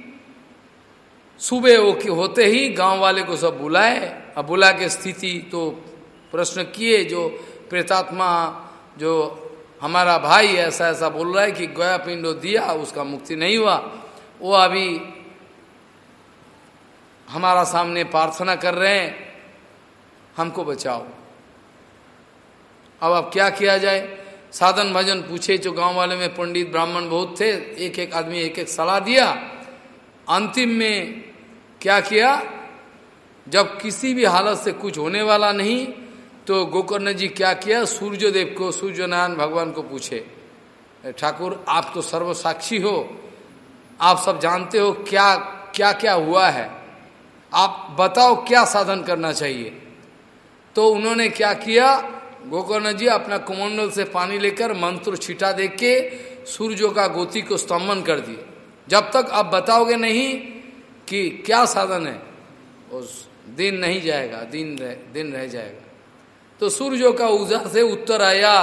सुबह वो होते ही गाँव वाले को सब बुलाए। अब बुला के स्थिति तो प्रश्न किए, जो प्रेतात्मा, जो हमारा भाई ऐसा ऐसा बोल रहा है कि गया पिंडो दिया, उसका मुक्ति नहीं हुआ। वो अभी हमारा सामने प्रार्थना कर रहे हैं, हमको बचाओ। अब अब क्या किया जाए? साधन भजन पूछे, जो गाँव वाले में पंडित ब्राह्मण बहुत थे एक एक आदमी एक एक सलाह दिया। अंतिम में क्या किया? जब किसी भी हालत से कुछ होने वाला नहीं तो गोकर्ण जी क्या किया? सूर्य देव को सूर्य नारायण भगवान को पूछे ठाकुर, आप तो सर्व साक्षी हो। आप सब जानते हो क्या क्या क्या हुआ है। आप बताओ क्या साधन करना चाहिए? तो उन्होंने क्या किया? गोकर्ण जी अपना कुमंडल से पानी लेकर मंत्र छिटा दे के सूर्यों का गोती को स्तंभन कर दिए। जब तक आप बताओगे नहीं कि क्या साधन है उस दिन नहीं जाएगा दिन रह, दिन रह जाएगा। तो सूर्यों का ऊर्जा से उत्तर आया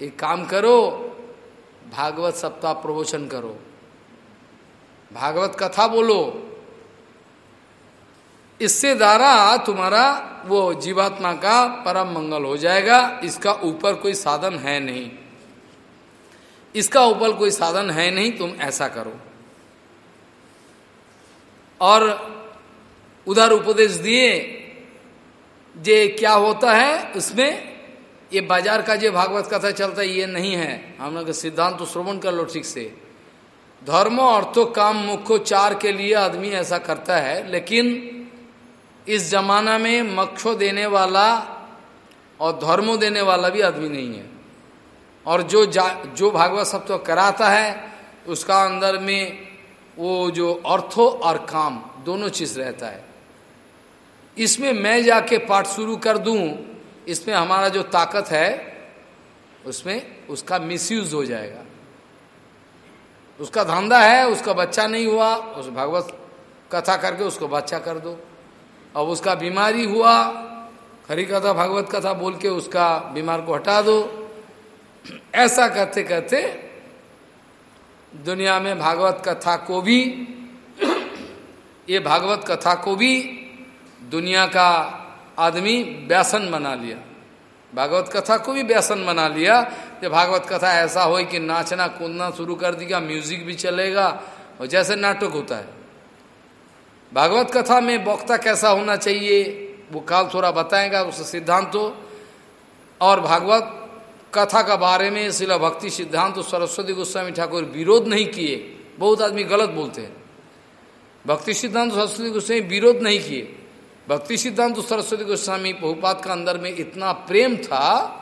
एक काम करो भागवत सप्ताह प्रवचन करो। भागवत कथा बोलो इससे द्वारा तुम्हारा वो जीवात्मा का परम मंगल हो जाएगा। इसका ऊपर कोई साधन है नहीं। इसका ऊपर कोई साधन है नहीं, तुम ऐसा करो। और उधर उपदेश दिए जे क्या होता है, उसमें ये बाज़ार का जो भागवत कथा चलता है, ये नहीं है। हम लोग सिद्धांत तो श्रवण कर लो ठीक से। धर्म, अर्थो, काम मुख्य चार के लिए आदमी ऐसा करता है, लेकिन इस जमाना में मक्षो देने वाला और धर्मो देने वाला भी आदमी नहीं है। और जो जो भागवत सब तो कराता है, उसका अंदर में वो जो अर्थो और काम, दोनों चीज़ रहता है। इसमें मैं जाके पाठ शुरू कर दूँ, इसमें हमारा जो ताकत है, उसमें उसका मिसयूज हो जाएगा। उसका धंधा है, उसका बच्चा नहीं हुआ, उस भागवत कथा करके उसको बच्चा कर दो। अब उसका बीमारी हुआ हरी कथा, भागवत कथा बोल के उसका बीमार को हटा दो। ऐसा करते करते दुनिया में भागवत कथा को भी, ये भागवत कथा को भी दुनिया का आदमी व्यसन बना लिया। भागवत कथा को भी व्यसन बना लिया कि भागवत कथा ऐसा हो कि नाचना, कूदना शुरू कर दिया, म्यूज़िक भी चलेगा, और जैसे नाटक होता है। भागवत कथा में वक्ता कैसा होना चाहिए, वो काल थोड़ा बताएगा, उस सिद्धांत। और भागवत कथा का बारे में शिला भक्ति सिद्धांत सरस्वती गोस्वामी ठाकुर विरोध नहीं किए, बहुत आदमी गलत बोलते हैं। भक्ति सिद्धांत सरस्वती गोस्वामी विरोध नहीं किए। भक्ति सिद्धांत सरस्वती गोस्वामी बहुपात का अंदर में इतना प्रेम था,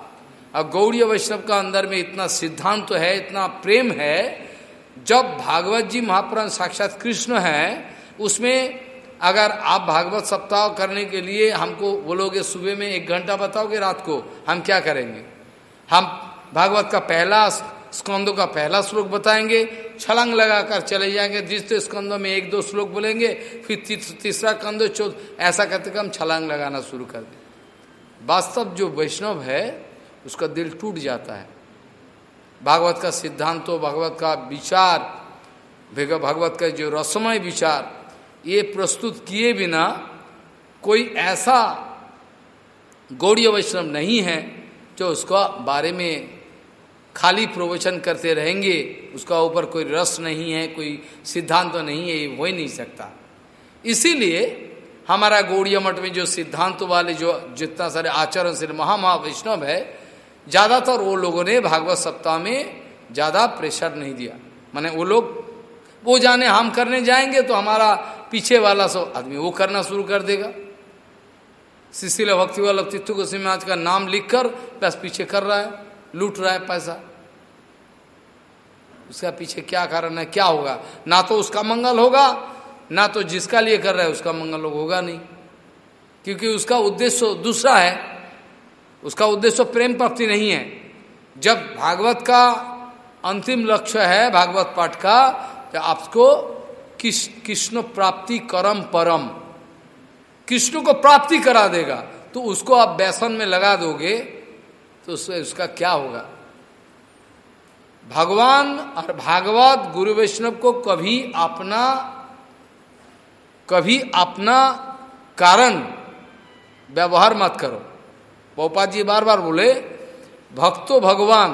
और गौड़ी वैष्णव का अंदर में इतना सिद्धांत है, इतना प्रेम है, जब भागवत जी महापुराण साक्षात कृष्ण है उसमें अगर आप भागवत सप्ताह करने के लिए हमको बोलोगे सुबह में एक घंटा बताओगे रात को, हम क्या करेंगे? हम भागवत का पहला स्कंदों का पहला श्लोक बताएँगे, छलांग लगाकर चले जाएँगे जिस स्कंदों में एक दो श्लोक बोलेंगे, फिर तीसरा कंदो चौथ, ऐसा करते हम छलांग लगाना शुरू कर दे। वास्तव जो वैष्णव है, उसका दिल टूट जाता है। भागवत का सिद्धांतों, भागवत का विचार भगवत का जो रसमय विचार ये प्रस्तुत किए बिना कोई ऐसा गौड़ीय वैष्णव नहीं है जो उसका बारे में खाली प्रवचन करते रहेंगे, उसका ऊपर कोई रस नहीं है, कोई सिद्धांत तो नहीं है, ये हो ही नहीं सकता। इसीलिए हमारा गौड़िया मठ में जो सिद्धांत वाले जो जितना सारे आचरण से महामहा वैष्णव है, ज़्यादातर वो लोगों ने भागवत सप्ताह में ज़्यादा प्रेशर नहीं दिया। माने वो लोग, वो जाने हम करने जाएँगे तो हमारा पीछे वाला सब आदमी वो करना शुरू कर देगा। शिशिल भक्ति वाला तित्व गोस्वामी आज का नाम लिखकर बस पीछे कर रहा है, लूट रहा है पैसा। उसका पीछे क्या कारण है, क्या होगा? ना तो उसका मंगल होगा, ना तो जिसका लिए कर रहा है उसका मंगल होगा नहीं। क्योंकि उसका उद्देश्य दूसरा है, उसका उद्देश्य प्रेम प्राप्ति नहीं है। जब भागवत का अंतिम लक्ष्य है, भागवत पाठ का तो आपको कृष्ण प्राप्ति करम परम। कृष्ण को प्राप्ति करा देगा तो उसको आप बैसन में लगा दोगे तो उससे उसका क्या होगा? भगवान और भागवत गुरु वैष्णव को कभी अपना कभी अपना कारण व्यवहार मत करो। पोपा जी बार बार बोले, भक्तो भगवान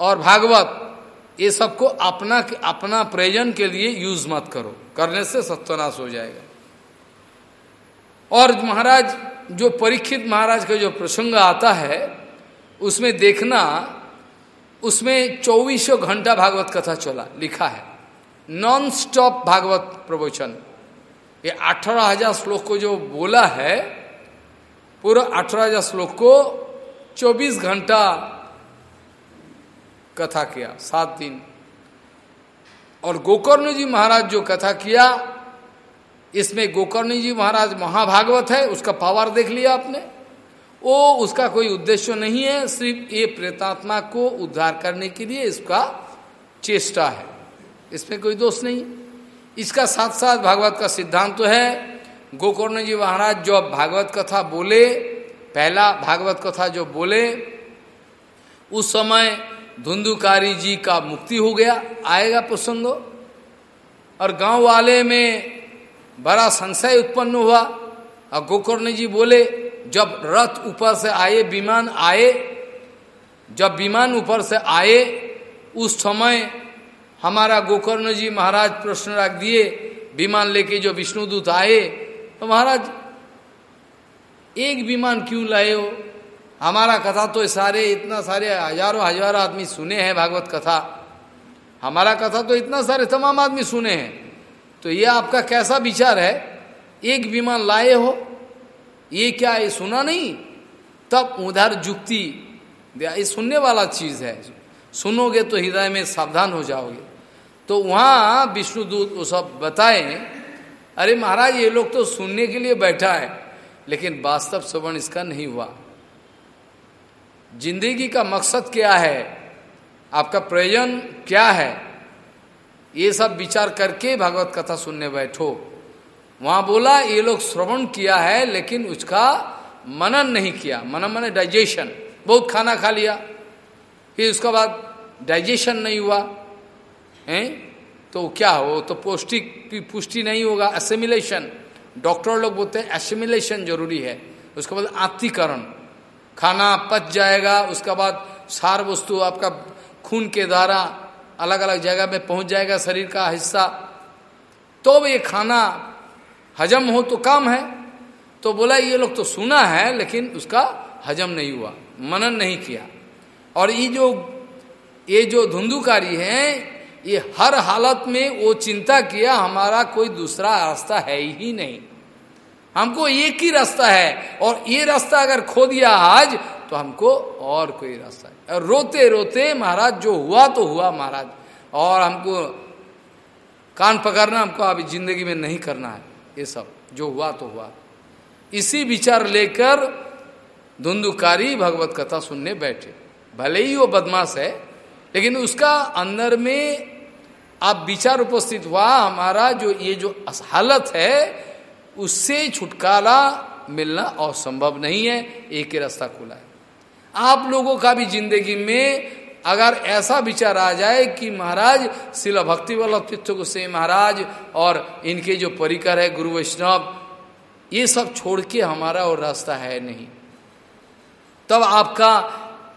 और भागवत ये सबको अपना अपना प्रयोजन के लिए यूज़ मत करो। करने से सत्वनाश हो जाएगा। और महाराज, जो परीक्षित महाराज का जो प्रसंग आता है, उसमें देखना, उसमें चौबीसों घंटा भागवत कथा चला, लिखा है। नॉन स्टॉप भागवत प्रवचन। ये अठारह हज़ार श्लोक को जो बोला है, पूरा अठारह हज़ार श्लोक को चौबीस घंटा कथा किया, सात दिन। और गोकर्ण जी महाराज जो कथा किया, इसमें गोकर्ण जी महाराज महाभागवत है, उसका पावर देख लिया आपने। वो उसका कोई उद्देश्य नहीं है, सिर्फ़ ये प्रेतात्मा को उद्धार करने के लिए इसका चेष्टा है। इसमें कोई दोष नहीं। इसका साथ साथ भागवत का सिद्धांत तो है, गोकर्ण जी महाराज जो भागवत कथा बोले, पहला भागवत कथा जो बोले, उस समय धुंधुकारी जी का मुक्ति हो गया, आएगा प्रसंग और गाँव वाले में बड़ा संशय उत्पन्न हुआ। और गोकर्ण जी बोले, जब रथ ऊपर से आए, विमान आए, जब विमान ऊपर से आए, उस समय हमारा गोकर्ण जी महाराज प्रश्न रख दिए, विमान लेके जो विष्णुदूत आए तो महाराज, एक विमान क्यों लाए हो? हमारा कथा तो सारे, इतना सारे हज़ारों हज़ारों आदमी सुने हैं भागवत कथा। हमारा कथा तो इतना सारे तमाम आदमी सुने हैं। तो ये आपका कैसा विचार है? एक विमान लाए हो, ये क्या ये सुना नहीं? तब उधर जुक्ति। ये सुनने वाला चीज़ है। सुनोगे तो हृदय में सावधान हो जाओगे। तो वहाँ विष्णुदूत वो सब बताए, अरे महाराज, ये लोग तो सुनने के लिए बैठा है, लेकिन वास्तव श्रवण इसका नहीं हुआ। ज़िंदगी का मकसद क्या है? आपका प्रयोजन क्या है? ये सब विचार करके भागवत कथा सुनने बैठो। वहाँ बोला, ये लोग श्रवण किया है, लेकिन उसका मनन नहीं किया। मनन मैंने डाइजेशन बहुत खाना खा लिया। फिर उसके बाद डाइजेशन नहीं हुआ। है? तो क्या हो? तो पौष्टिक पुष्टि नहीं होगा। एसिमिलेशन डॉक्टर लोग बोलते हैं एसिमिलेशन ज़रूरी है। उसके बाद आत्तीकरण। खाना पच जाएगा, उसके बाद सार वस्तु आपका खून के द्वारा अलग अलग जगह में पहुँच जाएगा, शरीर का हिस्सा। तो ये खाना हजम हो तो काम है। तो बोला, ये लोग तो सुना है, लेकिन उसका हजम नहीं हुआ, मनन नहीं किया। और ये जो ये जो धुंधुकारी है, ये हर हालत में वो चिंता किया, हमारा कोई दूसरा रास्ता है ही नहीं। हमको एक ही रास्ता है। और ये रास्ता अगर खो दिया आज तो हमको और कोई रास्ता है और रोते रोते महाराज, जो हुआ तो हुआ महाराज। और हमको कान पकड़ना, हमको अभी ज़िंदगी में नहीं करना है। ये सब, जो हुआ तो हुआ। इसी विचार लेकर धुंधुकारी भगवत कथा सुनने बैठे। भले ही वो बदमाश है, लेकिन उसका अंदर में आप विचार उपस्थित हुआ, हमारा जो, ये जो हालत है उससे छुटकारा मिलना असंभव नहीं है, एक ही रास्ता खुला है। आप लोगों का भी ज़िंदगी में अगर ऐसा विचार आ जाए कि महाराज शिला भक्ति वल्लभ तीर्थ गोस्वामी महाराज और इनके जो परिकर है, गुरु वैष्णव, ये सब छोड़ के हमारा और रास्ता है नहीं। तब आपका,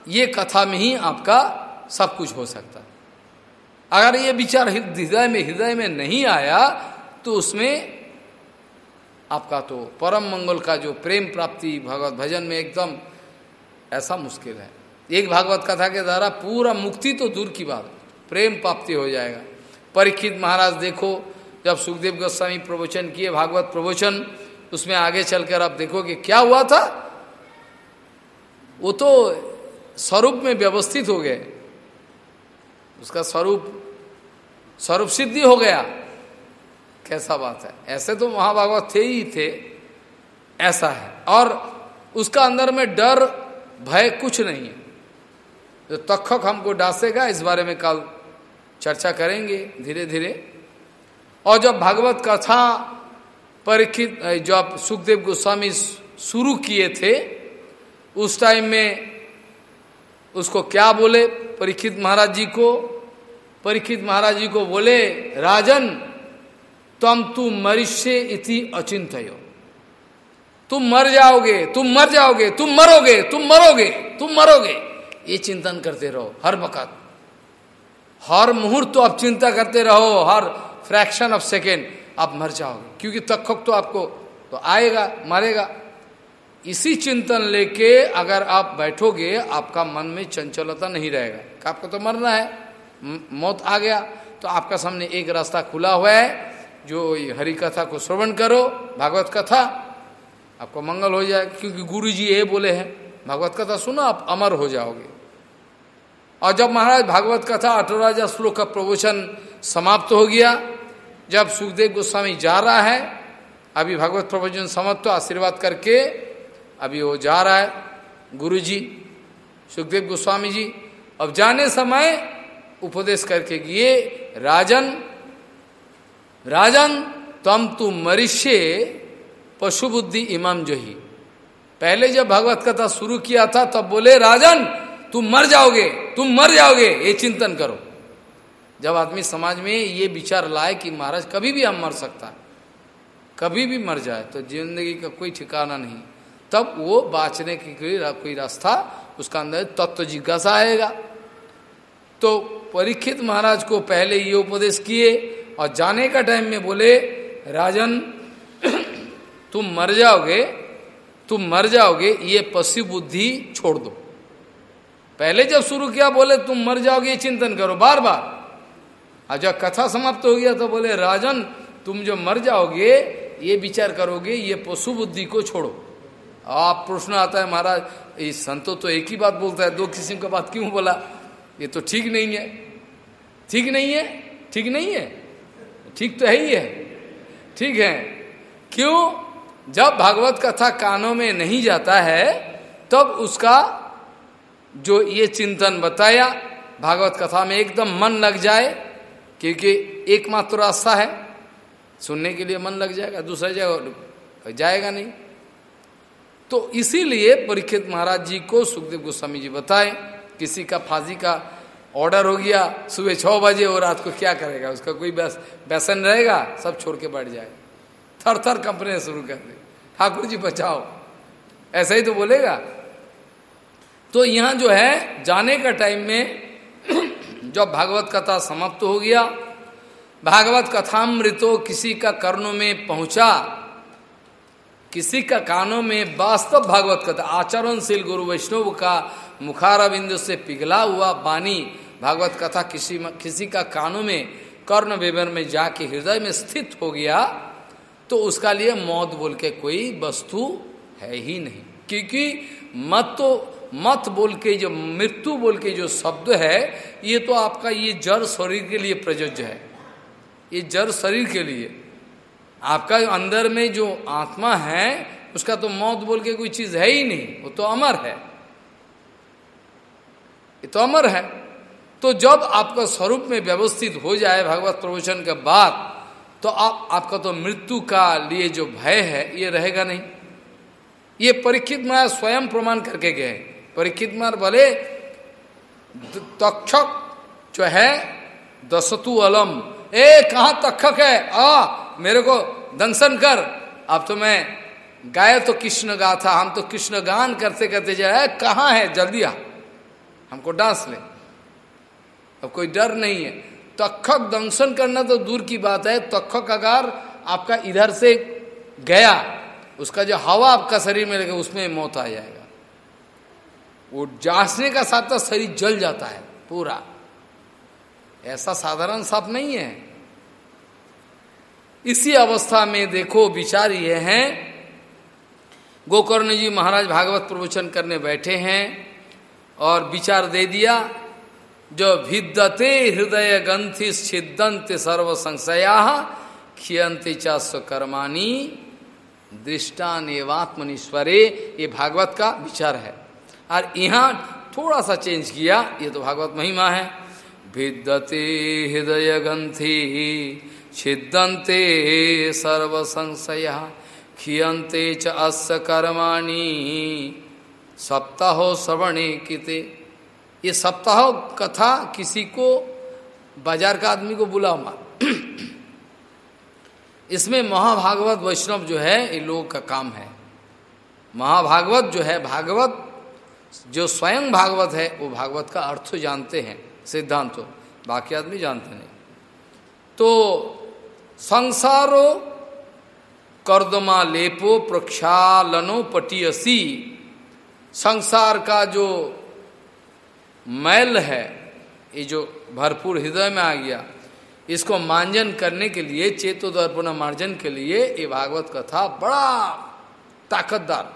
ये कथा में ही आपका सब कुछ हो सकता। अगर ये विचार हृदय में हृदय में नहीं आया तो उसमें आपका तो परम मंगल का जो प्रेम प्राप्ति भगवत भजन में एकदम ऐसा मुश्किल है। एक भागवत कथा के द्वारा पूरा मुक्ति तो दूर की बात, प्रेम प्राप्ति हो जाएगा। परीक्षित महाराज देखो, जब सुखदेव गोस्वामी प्रवचन किए, भागवत प्रवचन, उसमें आगे चलकर आप देखोगे क्या हुआ था। वो तो स्वरूप में व्यवस्थित हो गए। उसका स्वरूप स्वरूप सिद्धि हो गया। कैसा बात है? ऐसे तो महाभागवत थे ही थे। ऐसा है। और उसका अंदर में डर, भय कुछ नहीं है। जो तखक हमको डांसेगा, इस बारे में कल चर्चा करेंगे धीरे धीरे और जब भागवत कथा परीक्षित जब सुखदेव गोस्वामी शुरू किए थे, उस टाइम में उसको क्या बोले? परीक्षित महाराज जी को, परीक्षित महाराज जी को बोले, राजन तम तुम मरिष्य इति अचिंत तुम मर जाओगे, तुम मर जाओगे, तुम मरोगे तुम मरोगे तुम मरोगे। ये चिंतन करते रहो, हर वक्त। हर मुहूर्त तो आप चिंता करते रहो, हर फ्रैक्शन ऑफ़ सेकेंड आप मर जाओगे। क्योंकि तखक तो आपको तो आएगा, मरेगा। इसी चिंतन लेके अगर आप बैठोगे, आपका मन में चंचलता नहीं रहेगा। आपको तो मरना है मौत आ गया तो आपका सामने एक रास्ता खुला हुआ है जो हरि कथा को श्रवण करो, भागवत कथा, आपको मंगल हो जाए, क्योंकि गुरु जी ये बोले हैं, भागवत कथा सुनो, आप अमर हो जाओगे। और जब महाराज भागवत कथा अठराजा श्लोक का प्रवचन समाप्त हो गया, जब सुखदेव गोस्वामी जा रहा है, अभी भागवत प्रवचन समाप्त आशीर्वाद करके अभी वो जा रहा है गुरु जी सुखदेव गोस्वामी जी, अब जाने समय उपदेश करके गए, राजन राजन, तम तु मरिष्य पशु बुद्धि इमाम जोही। पहले जब भगवत कथा शुरू किया था, तब बोले, राजन, तुम मर जाओगे, तुम मर जाओगे, ये चिंतन करो। जब आदमी समाज में ये विचार लाए कि महाराज, कभी भी हम मर सकता है, कभी भी मर जाए तो ज़िंदगी का कोई ठिकाना नहीं। तब वो बाँचने की कोई रास्ता, उसका अंदर तत्व जिज्ञासा आएगा। तो परीक्षित महाराज को पहले ये उपदेश किए और जाने का टाइम में बोले, राजन, तुम मर जाओगे, तुम मर जाओगे, ये पशु बुद्धि छोड़ दो। पहले जब शुरू किया बोले, तुम मर जाओगे, ये चिंतन करो बार बार और जब कथा समाप्त हो गया तो बोले, राजन, तुम जो मर जाओगे, ये विचार करोगे, ये पशु बुद्धि को छोड़ो। आप प्रश्न आता है, महाराज, ये संतो तो एक ही बात बोलता है, दो किस्म का बात क्यों बोला? ये तो ठीक नहीं है। ठीक नहीं है? ठीक नहीं है? ठीक तो है ही है। ठीक है। क्यों? जब भागवत कथा कानों में नहीं जाता है, तब उसका जो ये चिंतन बताया, भागवत कथा में एकदम मन लग जाए, क्योंकि एकमात्र रास्ता है। सुनने के लिए मन लग जाएगा, दूसरा जगह जाएगा नहीं। तो इसीलिए परीक्षित महाराज जी को सुखदेव गोस्वामी जी बताए, किसी का फांसी का ऑर्डर हो गया, सुबह छह बजे और रात को क्या करेगा? उसका कोई व्यसन रहेगा, सब छोड़ के बैठ जाए थर थर कंपनी शुरू कर दे। ठाकुर जी, बचाओ। ऐसा ही तो बोलेगा। तो यहाँ जो है, जाने का टाइम में जब भागवत कथा समाप्त हो गया, भागवत कथामृतो किसी का कर्णों में पहुँचा, किसी का कानों में वास्तव भागवत कथा, आचरणशील गुरु वैष्णव का मुखारा बिंदु से पिघला हुआ बानी भागवत कथा किसी किसी का कानों में, कर्ण विवर में जाके हृदय में स्थित हो गया तो उसका लिए मौत बोल के कोई वस्तु है ही नहीं। क्योंकि मत तो मत बोल के जो, मृत्यु बोल के जो शब्द है, ये तो आपका ये जड़ शरीर के लिए प्रयोज्य है। ये जड़ शरीर के लिए। आपका अंदर में जो आत्मा है, उसका तो मौत बोल के कोई चीज़ है ही नहीं। वो तो अमर है। ये तो अमर है। तो जब आपका स्वरूप में व्यवस्थित हो जाए भगवत प्रवचन के बाद तो आप, आपका तो मृत्यु का लिए जो भय है, ये रहेगा नहीं। ये परीक्षित मार स्वयं प्रमाण करके गए परीक्षित मार बोले तक्षक जो है, दसतु अलम। ए, कहा तक्षक है? आ, मेरे को दंशन कर। अब तो मैं गाय तो कृष्ण गा था हम तो कृष्ण गान करते करते जाए कहाँ है? जल्दी आ। हमको डांस ले। अब कोई डर नहीं है। तखक दंशन करना तो दूर की बात है। तखक अगर आपका इधर से गया, उसका जो हवा आपका शरीर में लगे, उसमें मौत आ जाएगा। वो जांचने का साथ तो शरीर जल जाता है पूरा। ऐसा साधारण साफ़ नहीं है। इसी अवस्था में देखो, विचार ये हैं गोकर्ण जी महाराज भागवत प्रवचन करने बैठे हैं और विचार दे दिया जो भिद्दते हृदय ग्रंथि छिदंत सर्व संशया खियंते कर्माणी। दृष्टान एवात्मनीश्वरे ये भागवत का विचार है। और यहाँ थोड़ा सा चेंज किया, ये तो भागवत महिमा है। भिद्यते हृदय ग्रंथि छिदंते सर्व संशया खियंते च अस्य कर्माणी। सप्ताह श्रवणे किते ये सप्ताह कथा किसी को बाज़ार का आदमी को बुला मार इसमें महाभागवत वैष्णव जो है, ये लोगों का काम है। महाभागवत जो है, भागवत, जो स्वयं भागवत है, वो भागवत का अर्थ जानते हैं, सिद्धांत। बाकी आदमी जानते नहीं। तो संसारो कर्दमा लेपो प्रक्षालनो पटियसी। संसार का जो मैल है ये जो भरपूर हृदय में आ गया इसको मांजन करने के लिए चेतो दर्पण मार्जन के लिए ये भागवत कथा बड़ा ताकतदार।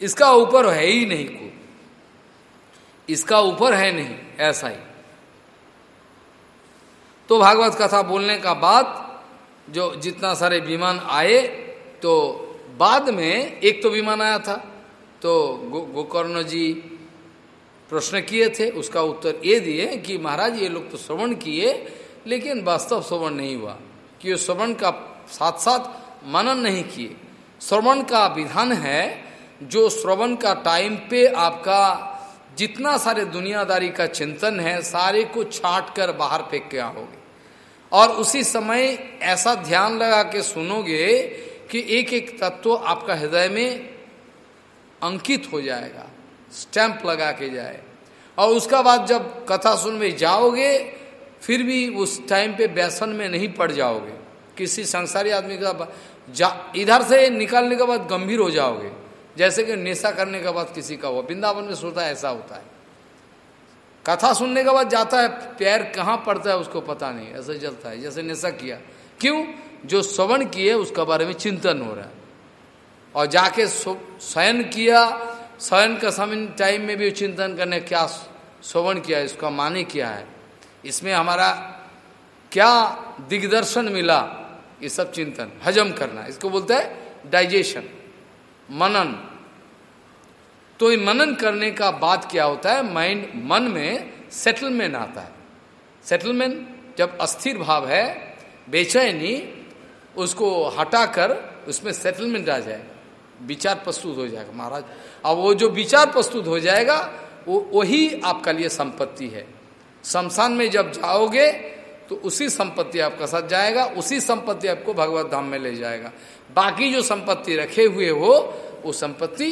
इसका ऊपर है ही नहीं को इसका ऊपर है नहीं ऐसा ही। तो भागवत कथा बोलने का बाद जो जितना सारे विमान आए तो बाद में एक तो विमान आया था तो गो, गोकर्ण जी प्रश्न किए थे, उसका उत्तर ये दिए कि महाराज, ये लोग तो श्रवण किए, लेकिन वास्तव श्रवण नहीं हुआ, कि वो श्रवण का साथ साथ मनन नहीं किए। श्रवण का विधान है, जो श्रवण का टाइम पे आपका जितना सारे दुनियादारी का चिंतन है, सारे को छाट कर बाहर फेंक के आओगे। और उसी समय ऐसा ध्यान लगा के सुनोगे कि एक एक तत्व आपका हृदय में अंकित हो जाएगा। स्टैंप लगा के जाए। और उसका बाद जब कथा सुन में जाओगे, फिर भी उस टाइम पे व्यसन में नहीं पड़ जाओगे। किसी संसारी आदमी का जा इधर से निकालने के बाद गंभीर हो जाओगे। जैसे कि नेशा करने के बाद किसी का हुआ। वृंदावन में सोता है, ऐसा होता है। कथा सुनने के बाद जाता है, पैर कहाँ पड़ता है उसको पता नहीं, ऐसे चलता है। जैसे नेशा किया। क्यों? जो श्रवण किए, उसका बारे में चिंतन हो रहा है। और जाके शयन किया शयन का समय टाइम में भी चिंतन करने क्या श्रवण किया है इसका माने क्या है? इसमें हमारा क्या दिग्दर्शन मिला, ये सब चिंतन, हजम करना। इसको बोलते हैं डाइजेशन मनन। तो ये मनन करने का बाद क्या होता है? माइंड मन में सेटलमेंट आता है। सेटलमेंट जब अस्थिर भाव है, बेचैनी, उसको हटाकर उसमें सेटलमेंट आ जाए। विचार प्रस्तुत हो जाएगा, महाराज। अब वो जो विचार प्रस्तुत हो जाएगा, वो, वही आपका लिए संपत्ति है। शमशान में जब जाओगे तो उसी संपत्ति आपका साथ जाएगा, उसी संपत्ति आपको भगवत धाम में ले जाएगा। बाकी जो संपत्ति रखे हुए हो, वो संपत्ति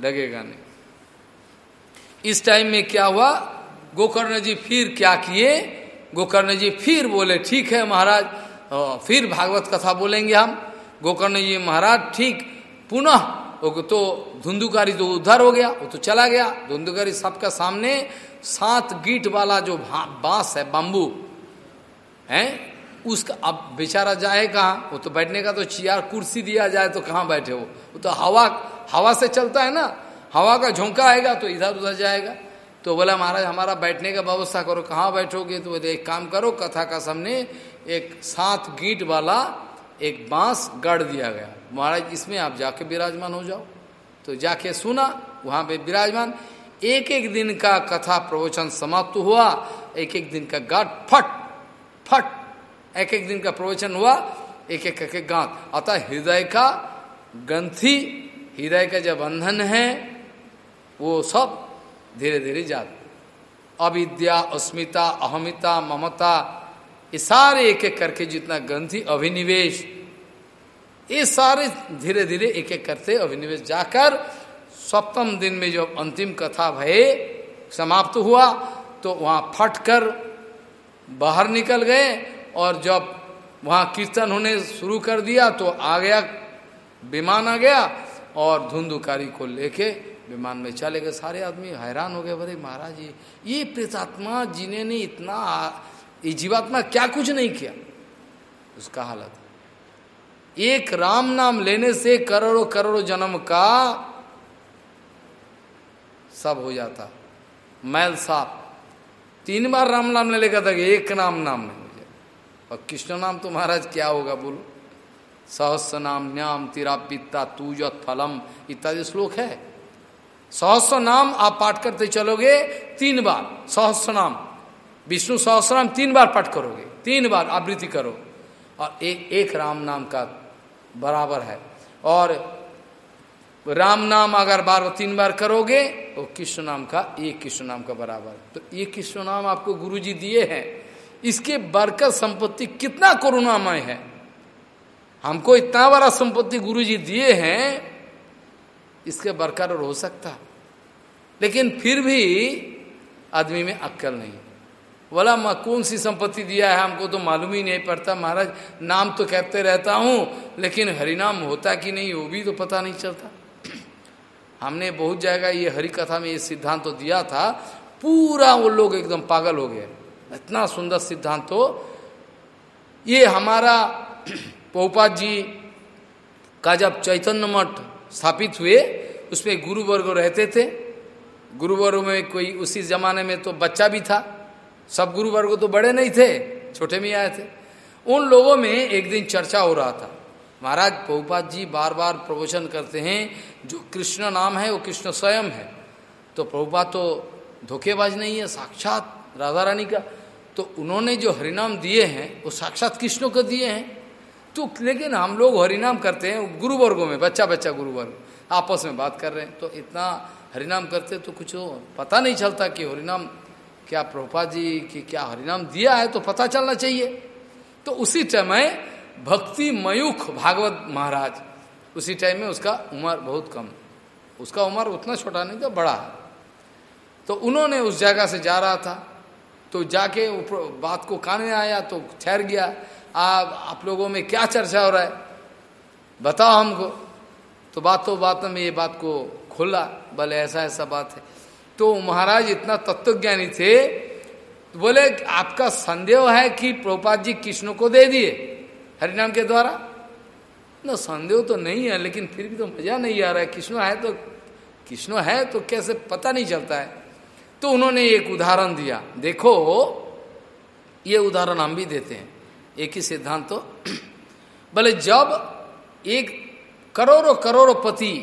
लगेगा नहीं। इस टाइम में क्या हुआ? गोकर्ण जी फिर क्या किए? गोकर्ण जी फिर बोले, ठीक है महाराज। फिर भागवत कथा बोलेंगे हम। गोकर्ण जी महाराज, ठीक, पुनः तो धुंधुकारी तो उद्धार हो गया, वो तो चला गया। धुंधुकारी सबका सामने, सात गीट वाला जो बाँस है बाम्बू है, उसका अब बेचारा जाए कहाँ? वो तो बैठने का तो चियार, कुर्सी दिया जाए तो कहाँ बैठे वो? वो तो हवा हवा से चलता है ना, हवा का झोंका आएगा तो इधर उधर जाएगा। तो बोला, महाराज, हमारा बैठने का व्यवस्था करो, कहाँ बैठोगे? तो बोले, एक काम करो, कथा का सामने एक सात गीट वाला एक बाँस गढ़ दिया गया। महाराज, इसमें आप जाके विराजमान हो जाओ। तो जाके सुना, वहाँ पे विराजमान। एक एक दिन का कथा प्रवचन समाप्त हुआ। एक एक दिन का गाठ फट फट। एक एक दिन का प्रवचन हुआ। एक एक एक गांठ अतः हृदय का ग्रंथि, हृदय का जो बंधन है, वो सब धीरे धीरे जाते। अविद्या, अस्मिता, अहमिता, ममता ये सारे एक एक करके जितना ग्रंथि अभिनिवेश, ये सारे धीरे धीरे एक एक करते अभिनिवेश जाकर सप्तम दिन में जब अंतिम कथा भय, समाप्त हुआ तो वहाँ फटकर बाहर निकल गए और जब वहाँ कीर्तन होने शुरू कर दिया तो आ गया विमान आ गया और धुंधुकारी को लेके विमान में चले गए। सारे आदमी हैरान हो गए बोले महाराज जी ये प्रेतात्मा, जिन्हें ने इतना ये जीवात्मा क्या कुछ नहीं किया? उसका हालत। एक राम नाम लेने से करोड़ों करोड़ों जन्म का सब हो जाता। मैल साफ़। तीन बार राम नाम ले लेगा था एक नाम नाम नहीं हो और कृष्ण नाम तो महाराज क्या होगा बोलो? सहस्र नाम न्याम तिरापिता तूज फलम इत्यादि श्लोक है। सहस्र नाम आप पाठ करते चलोगे तीन बार। सहस्र नाम। विष्णु सहस्र नाम तीन बार पाठ करोगे, तीन बार आवृत्ति करो, और एक एक राम नाम का बराबर है। और राम नाम अगर बार तीन बार करोगे तो कृष्ण नाम का एक कृष्ण नाम का बराबर। तो ये कृष्ण नाम आपको गुरु जी दिए हैं। इसके बरकत संपत्ति कितना करुणामय है। हमको इतना बड़ा संपत्ति गुरु जी दिए हैं, इसके बरकरार हो सकता। लेकिन फिर भी आदमी में अक्कल नहीं। बोला मैं कौन सी संपत्ति दिया है, हमको तो मालूम ही नहीं पड़ता। महाराज, नाम तो कहते रहता हूँ, लेकिन हरिनाम होता कि नहीं, वो भी तो पता नहीं चलता। हमने बहुत जगह ये हरि कथा में ये सिद्धांत तो दिया था, पूरा वो लोग एकदम पागल हो गए। इतना सुंदर सिद्धांत तो। ये हमारा पोपात जी का जब चैतन्य मठ स्थापित हुए, उसमें गुरुवर्ग रहते थे। गुरुवर्ग में कोई, उसी जमाने में तो बच्चा भी था। सब गुरु वर्ग तो बड़े नहीं थे, छोटे में आए थे। उन लोगों में एक दिन चर्चा हो रहा था। महाराज, बहुपात जी बार बार प्रवचन करते हैं, जो कृष्ण नाम है, वो कृष्ण स्वयं है। तो प्रभुपात तो धोखेबाज नहीं है, साक्षात राधा रानी का। तो उन्होंने जो हरिनाम दिए हैं, वो साक्षात कृष्ण को दिए हैं। तो लेकिन हम लोग हरिनाम करते हैं, गुरु वर्गों में बच्चा बच्चा गुरु वर्ग, आपस में बात कर रहे हैं। तो इतना हरिनाम करते तो कुछ पता नहीं चलता कि हरिनाम क्या प्रभुपा जी की क्या हरिनाम दिया है तो पता चलना चाहिए। तो उसी समय भक्ति मयूख भागवत महाराज, उसी टाइम में उसका उम्र बहुत कम। उसका उम्र उतना छोटा नहीं था बड़ा है। तो उन्होंने उस जगह से जा रहा था। तो जाके बात को कान में आया तो ठहर गया। आप आप लोगों में क्या चर्चा हो रहा है? बताओ हमको। तो बात तो बात में ये बात को खोला। बोले, ऐसा ऐसा बात है। तो महाराज इतना तत्वज्ञानी थे तो बोले, आपका संदेह है कि प्रोपात जी कृष्ण को दे दिए, हरिनाम के द्वारा? ना, संदेह तो नहीं है, लेकिन फिर भी तो मज़ा नहीं आ रहा है, कृष्ण है तो कृष्ण है तो कैसे पता नहीं चलता है? तो उन्होंने एक उदाहरण दिया, देखो, ये उदाहरण हम भी देते हैं, एक ही सिद्धांत तो बोले, जब एक करोड़ों करोड़ों पति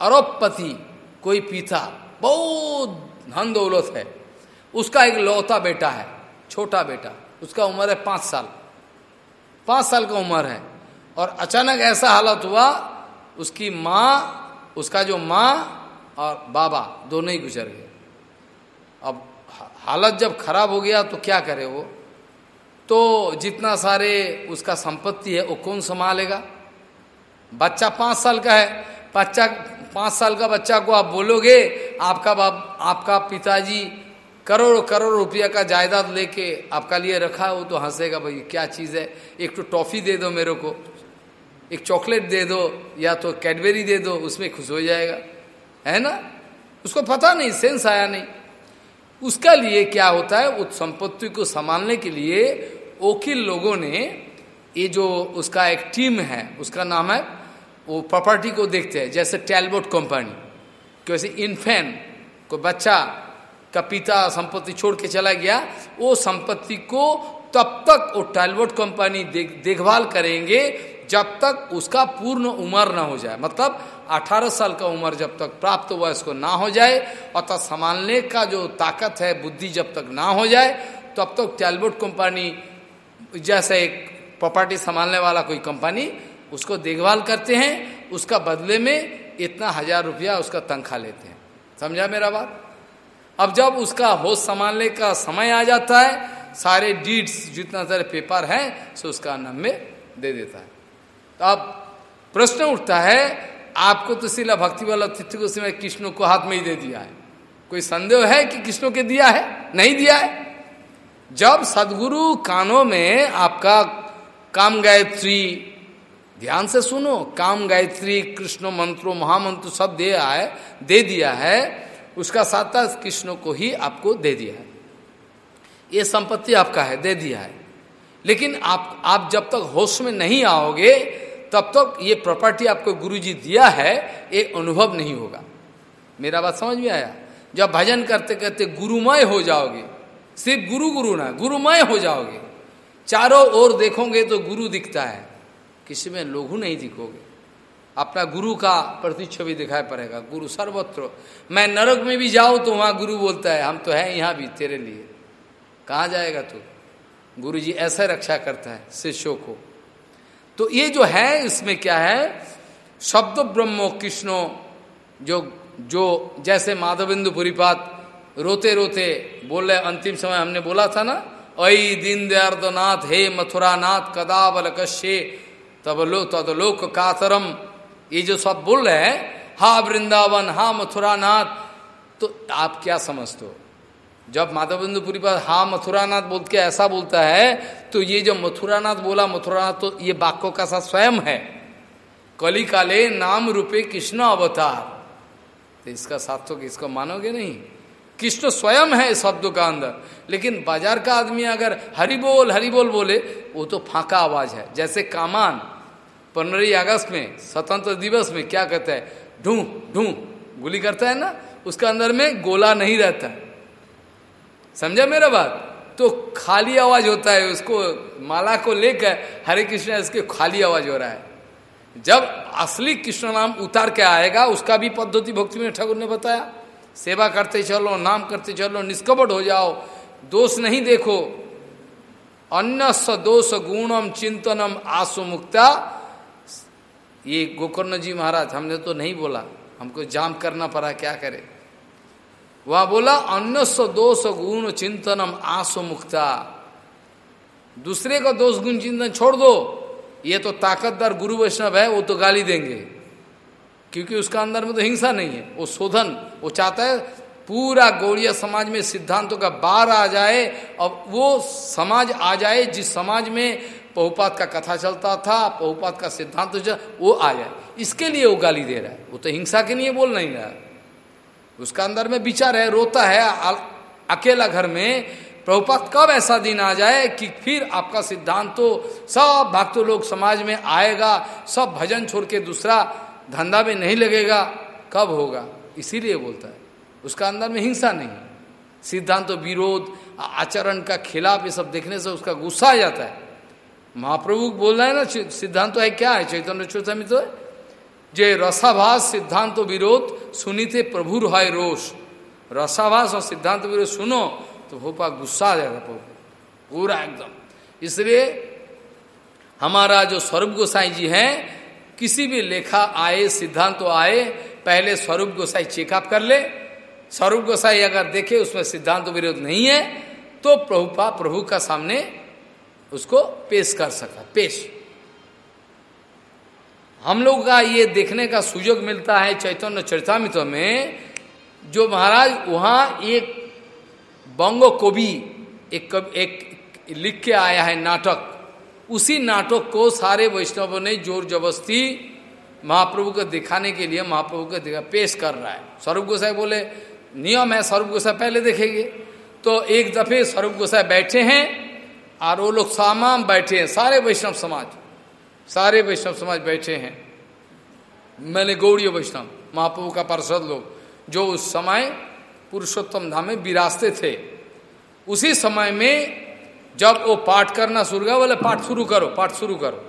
अरबपति कोई पिता बहुत धन दौलत है। उसका एक लौता बेटा है, छोटा बेटा। उसका उम्र है पाँच साल। पाँच साल का उम्र है। और अचानक ऐसा हालत हुआ, उसकी माँ, उसका जो माँ और बाबा दोनों ही गुजर गए। अब हालत जब खराब हो गया तो क्या करे वो? तो जितना सारे उसका संपत्ति है वो कौन संभालेगा? बच्चा पाँच साल का है। बच्चा पाँच साल का बच्चा को आप बोलोगे, आपका बाप, आपका पिताजी करोड़ करोड़ रुपया का जायदाद लेके आपका लिए रखा है वो तो हंसेगा, भाई, क्या चीज़ है? एक तो टॉफ़ी दे दो मेरे को, एक चॉकलेट दे दो, या तो कैडबेरी दे दो, उसमें खुश हो जाएगा। है ना? उसको पता नहीं, सेंस आया नहीं। उसका लिए क्या होता है? उस संपत्ति को संभालने के लिए वकील लोगों ने, ये जो उसका एक टीम है, उसका नाम है वो प्रॉपर्टी को देखते हैं, जैसे टेलबोट कंपनी कैसे इन्फेन को बच्चा का पिता संपत्ति छोड़ के चला गया, वो संपत्ति को तब तक वो टेलबोट कंपनी देख, देखभाल करेंगे, जब तक उसका पूर्ण उम्र ना हो जाए। मतलब 18 साल का उम्र जब तक प्राप्त वयस्क को ना हो जाए अर्थात संभालने का जो ताकत है, बुद्धि जब तक ना हो जाए, तब तक टेलबोट कंपनी जैसे एक प्रॉपर्टी संभालने वाला कोई कंपनी उसको देखभाल करते हैं, उसका बदले में इतना हज़ार रुपया उसका तनख्वाह लेते हैं। समझा मेरा बात? अब जब उसका होश संभालने का समय आ जाता है, सारे डीड्स जितना सारे पेपर हैं, सो उसका नाम में दे देता है। तो अब प्रश्न उठता है, आपको तो सिला भक्ति वाला तिथि को समय कृष्ण को हाथ में ही दे दिया है। कोई संदेह है कि कृष्ण के दिया है? नहीं दिया है। जब सदगुरु कानों में आपका काम गायत्री ध्यान से सुनो, काम गायत्री, कृष्ण मंत्रो, महामंत्र सब दे आए, दे दिया है, उसका साथ कृष्ण को ही आपको दे दिया है। ये संपत्ति आपका है, दे दिया है। लेकिन आप आप जब तक होश में नहीं आओगे, तब तक ये प्रॉपर्टी आपको गुरुजी दिया है, ये अनुभव नहीं होगा। मेरा बात समझ में आया? जब भजन करते करते गुरुमय हो जाओगे, सिर्फ़ गुरु गुरु ना, गुरुमय हो जाओगे, चारों ओर देखोगे तो गुरु दिखता है। किसी में लोगू नहीं दिखोगे। अपना गुरु का प्रतिच्छवि दिखाई पड़ेगा। गुरु सर्वत्र। मैं नरक में भी जाऊँ तो वहाँ गुरु बोलता है, हम तो है यहाँ भी, तेरे लिए। कहा जाएगा तू? गुरु जी ऐसा रक्षा करता है, शिष्यों को। तो ये जो है, इसमें क्या है? शब्द ब्रह्मो कृष्णो, जो जो, जैसे माधविंदु पुरीपात रोते रोते बोले, अंतिम समय हमने बोला था ना अई दीन दयार्दनाथ हे मथुरा नाथ कदा बल कश्ये तब लोक कातरम। ये जो सब बोल रहे हैं, हा वृंदावन, हा मथुरा नाथ तो आप क्या समझते हो? जब माधवबिंदुपुरी पर हा मथुरानाथ बोल के ऐसा बोलता है तो ये जो मथुरानाथ बोला, मथुरानाथ तो ये बाक्यों का साथ स्वयं है। कली काले नाम रूपे कृष्ण अवतार। तो इसका साथ तो इसको मानोगे नहीं? कृष्ण स्वयं है शब्दों का अंदर। लेकिन बाज़ार का आदमी अगर हरि बोल हरि बोल बोले, वो तो फाका आवाज़ है। जैसे कामान पंद्रह अगस्त में, स्वतंत्र दिवस में क्या कहता है? ढू ढू, गोली करता है ना? उसका अंदर में गोला नहीं रहता। समझा मेरा बात? तो खाली आवाज़ होता है, उसको माला को लेकर हरे कृष्ण इसके खाली आवाज़ हो रहा है। जब असली कृष्ण नाम उतार के आएगा, उसका भी पद्धति भक्ति में ठाकुर ने बताया। सेवा करते चलो, नाम करते चलो, निष्कपट हो जाओ, दोष नहीं देखो। अन्य स दोष गुणम चिंतनम आसु मुक्ता ये गोकर्ण जी महाराज, हमने तो नहीं बोला। हमको जाम करना पड़ा, क्या करे? वह बोला अन्य दोष गुण चिंतनम आसो मुक्ता दूसरे का दोष गुण चिंतन छोड़ दो। ये तो ताकतदार गुरु वैष्णव है, वो तो गाली देंगे। क्योंकि उसका अंदर में तो हिंसा नहीं है। वो शोधन, वो चाहता है पूरा गौड़िया समाज में सिद्धांतों का बार आ जाए। और वो समाज आ जाए, जिस समाज में पहुपात का कथा चलता था, पहुपात का सिद्धांत वो आ जाए इसके लिए वो गाली दे रहा है। वो तो हिंसा के लिए बोल नहीं रहा। उसका अंदर में विचार है, रोता है अकेला घर में प्रभुपात कब ऐसा दिन आ जाए कि फिर आपका सिद्धांत तो सब भक्त लोग समाज में आएगा, सब भजन छोड़ के दूसरा धंधा में नहीं लगेगा, कब होगा? इसीलिए बोलता है। उसका अंदर में हिंसा नहीं। सिद्धांत तो विरोध आचरण का खिलाफ ये सब देखने से उसका गुस्सा आ जाता है। महाप्रभु बोल रहे हैं ना सिद्धांत तो है क्या है? चैतन्य चौथमी तो जे रसाभास सिद्धांत तो विरोध, सुनीते प्रभुर है रोष। रसाभास और सिद्धांत विरोध सुनो तो भोपा गुस्सा आ जाएगा प्रभु। पूरा एकदम। इसलिए हमारा जो स्वरूप गोसाई जी हैं, किसी भी लेखा आए, सिद्धांत तो आए, पहले स्वरूप गोसाई चेकअप कर ले। स्वरूप गोसाई अगर देखे, उसमें सिद्धांत विरोध नहीं है तो प्रभुपा, प्रभु का सामने उसको पेश कर सका पेश। हम लोग का ये देखने का सुযোग मिलता है चैतन्य चरितमित में जो महाराज वहाँ एक बंगो कवि एक कव, एक लिख के आया है नाटक। उसी नाटक को सारे वैष्णवों ने ज़ोर जबरस्ती महाप्रभु को दिखाने के लिए महाप्रभु को दिखा पेश कर रहा है। स्वरूप गोसाई बोले नियम है स्वरूप गोसाई पहले देखेंगे। तो एक दफे स्वरूप गोसाई बैठे हैं और वो लोग सामाम बैठे हैं, सारे वैष्णव समाज, सारे वैष्णव समाज बैठे हैं। मैंने गौड़ी वैष्णव, महाप्रभु का पार्षद लोग, जो उस समय पुरुषोत्तम धाम में विरासते थे, उसी समय में जब वो पाठ करना शुरू किया बोले, पाठ शुरू करो, पाठ शुरू करो।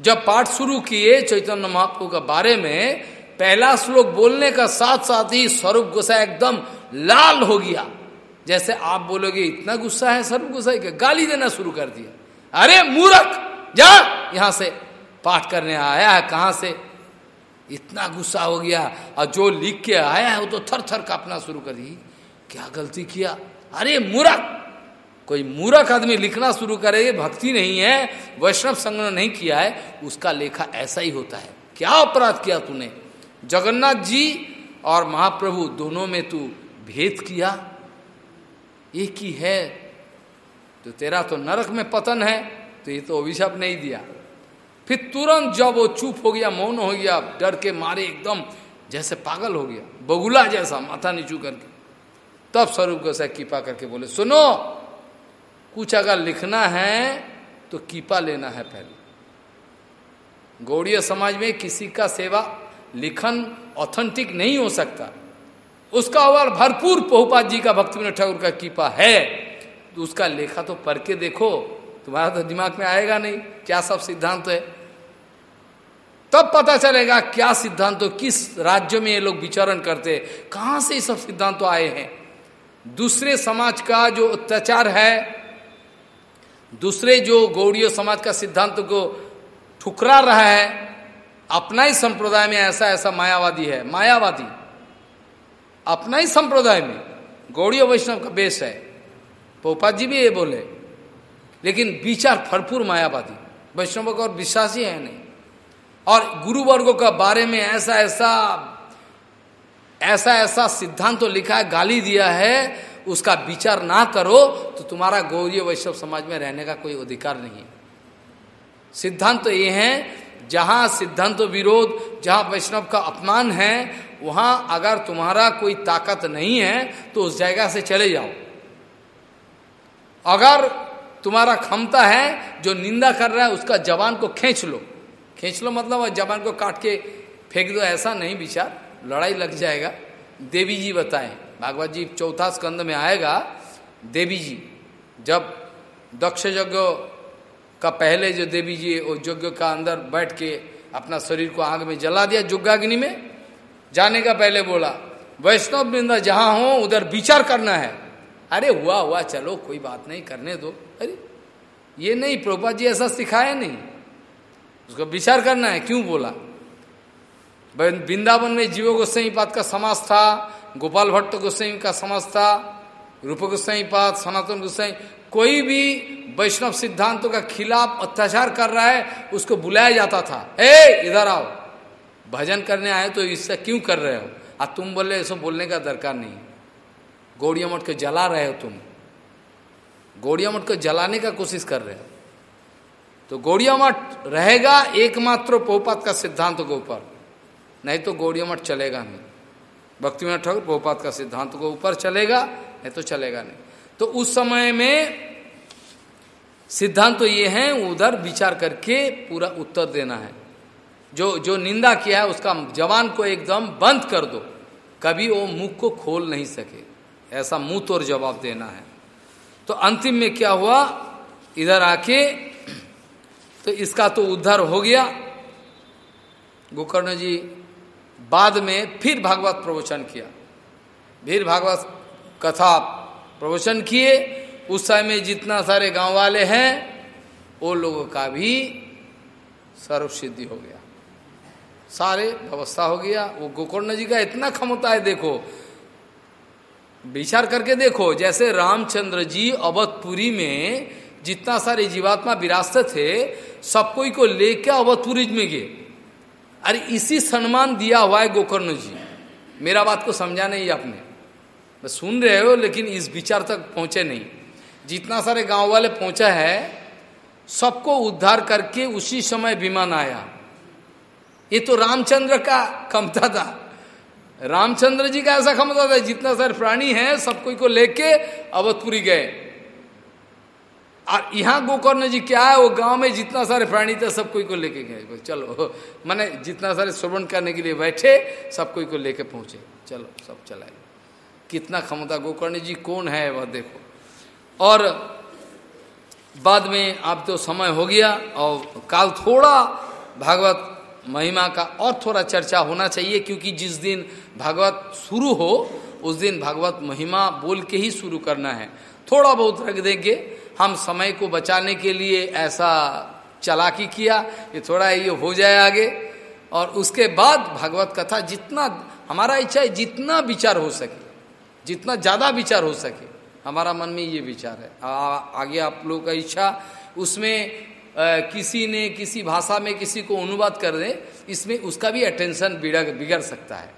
जब पाठ शुरू किए चैतन्य महाप्रभु के बारे में, पहला श्लोक बोलने का साथ साथ ही स्वरूप गुस्सा एकदम लाल हो गया। जैसे आप बोलोगे, इतना गुस्सा है स्वरूप गुस्सा है। गाली देना शुरू कर दिया। अरे, मूर्ख, जा, यहाँ से पाठ करने आया है, कहाँ से? इतना गुस्सा हो गया, और जो लिख के आया है, वो तो थर थर कांपना शुरू कर दी। क्या गलती किया? अरे, मूर्ख, कोई मूर्ख आदमी लिखना शुरू करे भक्ति नहीं है, वैष्णव संग्रह नहीं किया है, उसका लेखा ऐसा ही होता है। क्या अपराध किया तूने? जगन्नाथ जी और महाप्रभु दोनों में तू भेद किया? एक ही है तो तेरा तो नरक में पतन है तो ये तो अभिशाप नहीं दिया। फिर तुरंत जब वो चुप हो गया, मौन हो गया डर के मारे एकदम, जैसे पागल हो गया, बगुला जैसा, माथा नीचू करके। तब स्वरूप गोसाई कीपा करके बोले, सुनो, कुछ अगर लिखना है तो कीपा लेना है पहले। गौड़ीय समाज में किसी का सेवा लिखन ऑथेंटिक नहीं हो सकता। उसका अवर भरपूर पहुपात जी का भक्ति ठाकुर का कीपा है तो उसका लेखा तो पढ़ के देखो, तुम्हारा तो दिमाग में आएगा नहीं, क्या सब सिद्धांत है। तब पता चलेगा क्या सिद्धांत, किस राज्य में ये लोग विचरण करते कहाँ से ये सब सिद्धांत तो आए हैं। दूसरे समाज का जो अत्याचार है, दूसरे जो गौड़ीय समाज का सिद्धांत को ठुकरा रहा है, अपना ही संप्रदाय में ऐसा ऐसा मायावादी है, मायावादी। अपना ही संप्रदाय में। गौड़ीय वैष्णव का बेस है। पोपा जी भी ये बोले। लेकिन विचार भरपूर मायावादी। वैष्णव का और विश्वास ही है नहीं। और गुरु वर्गों का बारे में ऐसा ऐसा ऐसा ऐसा सिद्धांत तो लिखा है, गाली दिया है, उसका विचार ना करो तो तुम्हारा गौरी वैष्णव समाज में रहने का कोई अधिकार नहीं। है सिद्धांत तो ये है, जहाँ सिद्धांत तो विरोध, जहाँ वैष्णव का अपमान है वहाँ अगर तुम्हारा कोई ताकत नहीं है तो उस जगह से चले जाओ। अगर तुम्हारा क्षमता है, जो निंदा कर रहा है, उसका जवान को खींच लो। खींच लो मतलब जवान को काट के फेंक दो, ऐसा नहीं विचार। लड़ाई लग जाएगा। देवी जी बताएँ। भागवत जी चौथा स्कंद में आएगा। देवी जी, जब दक्ष यज्ञ का पहले जो देवी जी वो यज्ञ का अंदर बैठ के अपना शरीर को आग में जला दिया जुग्गाग्नि में जाने का पहले बोला, वैष्णव वृंदा जहाँ हो, उधर विचार करना है। अरे, हुआ हुआ, चलो, कोई बात नहीं, करने दो। अरे, ये नहीं प्रभुपा जी ऐसा सिखाया नहीं। उसको विचार करना है, क्यों बोला? वृंदावन में जीव गोस्वाई पाद का समाज था, गोपाल भट्ट गोस्वाई का समाज था, रूप गोस्वाई पाद, सनातन गोस्वाई कोई भी वैष्णव सिद्धांतों का खिलाफ अत्याचार कर रहा है, उसको बुलाया जाता था। ए, इधर आओ। भजन करने आए तो इससे क्यों कर रहे हो? आ तुम बोले, ऐसा बोलने का दरकार नहीं गौड़िया मठ को जला रहे हो तुम। गौड़िया मठ को जलाने का कोशिश कर रहे हो। तो गौड़िया मठ रहेगा एकमात्र पोपात का सिद्धांत के ऊपर। नहीं तो गौड़िया मठ चलेगा नहीं। भक्तिनाथ ठाकुर पोपात का सिद्धांत को ऊपर चलेगा, नहीं तो चलेगा नहीं। तो उस समय में सिद्धांत तो ये है, उधर विचार करके पूरा उत्तर देना है। जो जो निंदा किया है, उसका जवान को एकदम बंद कर दो। कभी वो मुख को खोल नहीं सके। ऐसा मुँह तोड़ जवाब देना है। तो अंतिम में क्या हुआ? इधर आके तो इसका तो उद्धार हो गया। गोकर्ण जी बाद में फिर भागवत प्रवचन किया। फिर भागवत कथा प्रवचन किए। उस समय जितना सारे गाँव वाले हैं, वो लोगों का भी सर्व सिद्धि हो गया। सारे व्यवस्था हो गया। वो गोकर्ण जी का इतना क्षमता है, देखो। विचार करके देखो, जैसे रामचंद्र जी अवधपुरी में जितना सारे जीवात्मा विरासत थे, सब कोई को लेकर अवधपुरी में गए। अरे, इसी सम्मान दिया हुआ है गोकर्ण जी। मेरा बात को समझा नहीं आपने। बस सुन रहे हो, लेकिन इस विचार तक पहुँचे नहीं। जितना सारे गाँव वाले पहुँचा है, सबको उद्धार करके उसी समय विमान आया। ये तो रामचंद्र का क्षमता था। रामचंद्र जी का ऐसा क्षमता था, जितना सारे प्राणी है, सब कोई को लेके अवधपुरी गए। और यहाँ गोकर्ण जी क्या है, वो गाँव में जितना सारे प्राणी थे, सब कोई को लेके गए। चलो, मैंने जितना सारे श्रवण करने के लिए बैठे, सब कोई को लेके पहुँचे। चलो, सब चलाए। कितना क्षमता, गोकर्ण जी कौन है, वह देखो। और बाद में, अब तो समय हो गया, और काल थोड़ा, भागवत महिमा का और थोड़ा चर्चा होना चाहिए क्योंकि जिस दिन भागवत शुरू हो उस दिन भागवत महिमा बोल के ही शुरू करना है। थोड़ा बहुत रख देंगे। हम समय को बचाने के लिए ऐसा चलाकी किया ये थोड़ा ये हो जाए आगे। और उसके बाद भागवत कथा जितना हमारा इच्छा है जितना विचार हो सके जितना ज़्यादा विचार हो सके हमारा मन में ये विचार है। आ, आगे आप लोगों का इच्छा उसमें किसी ने किसी भाषा में किसी को अनुवाद कर दे, इसमें उसका भी अटेंशन बिगड़ बिगड़ सकता है।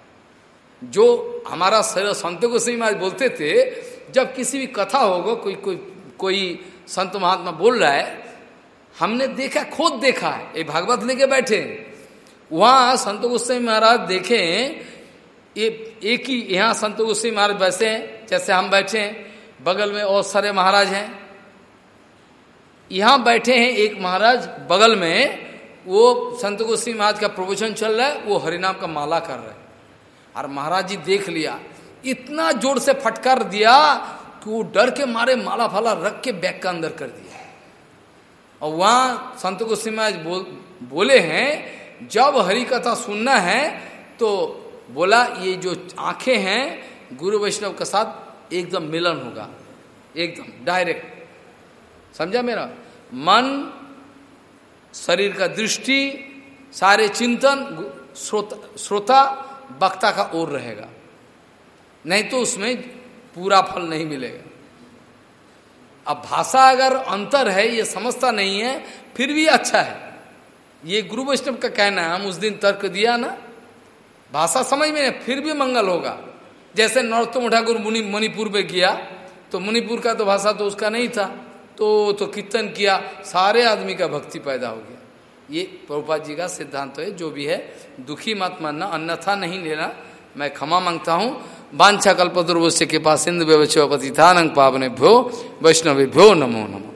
जो हमारा संत को सही बोलते थे, जब किसी भी कथा होगा, कोई कोई कोई संत महात्मा बोल रहा है, हमने देखा, खुद देखा है, ये भागवत लेके बैठे वहाँ संत गोस्वामी महाराज देखे ये एक ही, यहाँ संत गोस्वामी महाराज बैसे हैं, जैसे हम बैठे हैं, बगल में और सारे महाराज हैं। यहाँ बैठे हैं एक महाराज बगल में वो संत गोस्वामी महाराज का प्रवचन चल रहा है वो हरिनाम का माला कर रहे हैं। और महाराज जी देख लिया इतना ज़ोर से फटकार दिया कि वो डर के मारे माला फाला रख के बैग का अंदर कर दिया। और वहाँ संत गोस्वामी महाराज बोल, बोले हैं जब हरि कथा सुनना है तो बोला ये जो आँखें हैं गुरु वैष्णव के साथ एकदम मिलन होगा एकदम डायरेक्ट। समझा मेरा? मन, शरीर का दृष्टि, सारे चिंतन श्रोता वक्ता का ओर रहेगा। नहीं तो उसमें पूरा फल नहीं मिलेगा। अब भाषा अगर अंतर है, ये समझता नहीं है, फिर भी अच्छा है। ये गुरु वैष्णव का कहना है, हम उस दिन तर्क दिया ना? भाषा समझ में फिर भी मंगल होगा। जैसे नरोत्तम ठाकुर मुनि, मणिपुर में किया तो मणिपुर का तो भाषा तो उसका नहीं था। तो तो कीर्तन किया, सारे आदमी का भक्ति पैदा हो गया। ये प्रभुपाद जी का सिद्धांत है, जो भी है, दुखी मत मानना, अन्यथा नहीं लेना। मैं क्षमा माँगता हूँ। वाछा कल्पतुर्वश्य के पास सिंधु व्यवस्थापति था नंग पावने भ्यो वैष्णवे भ्यो नमो नमो।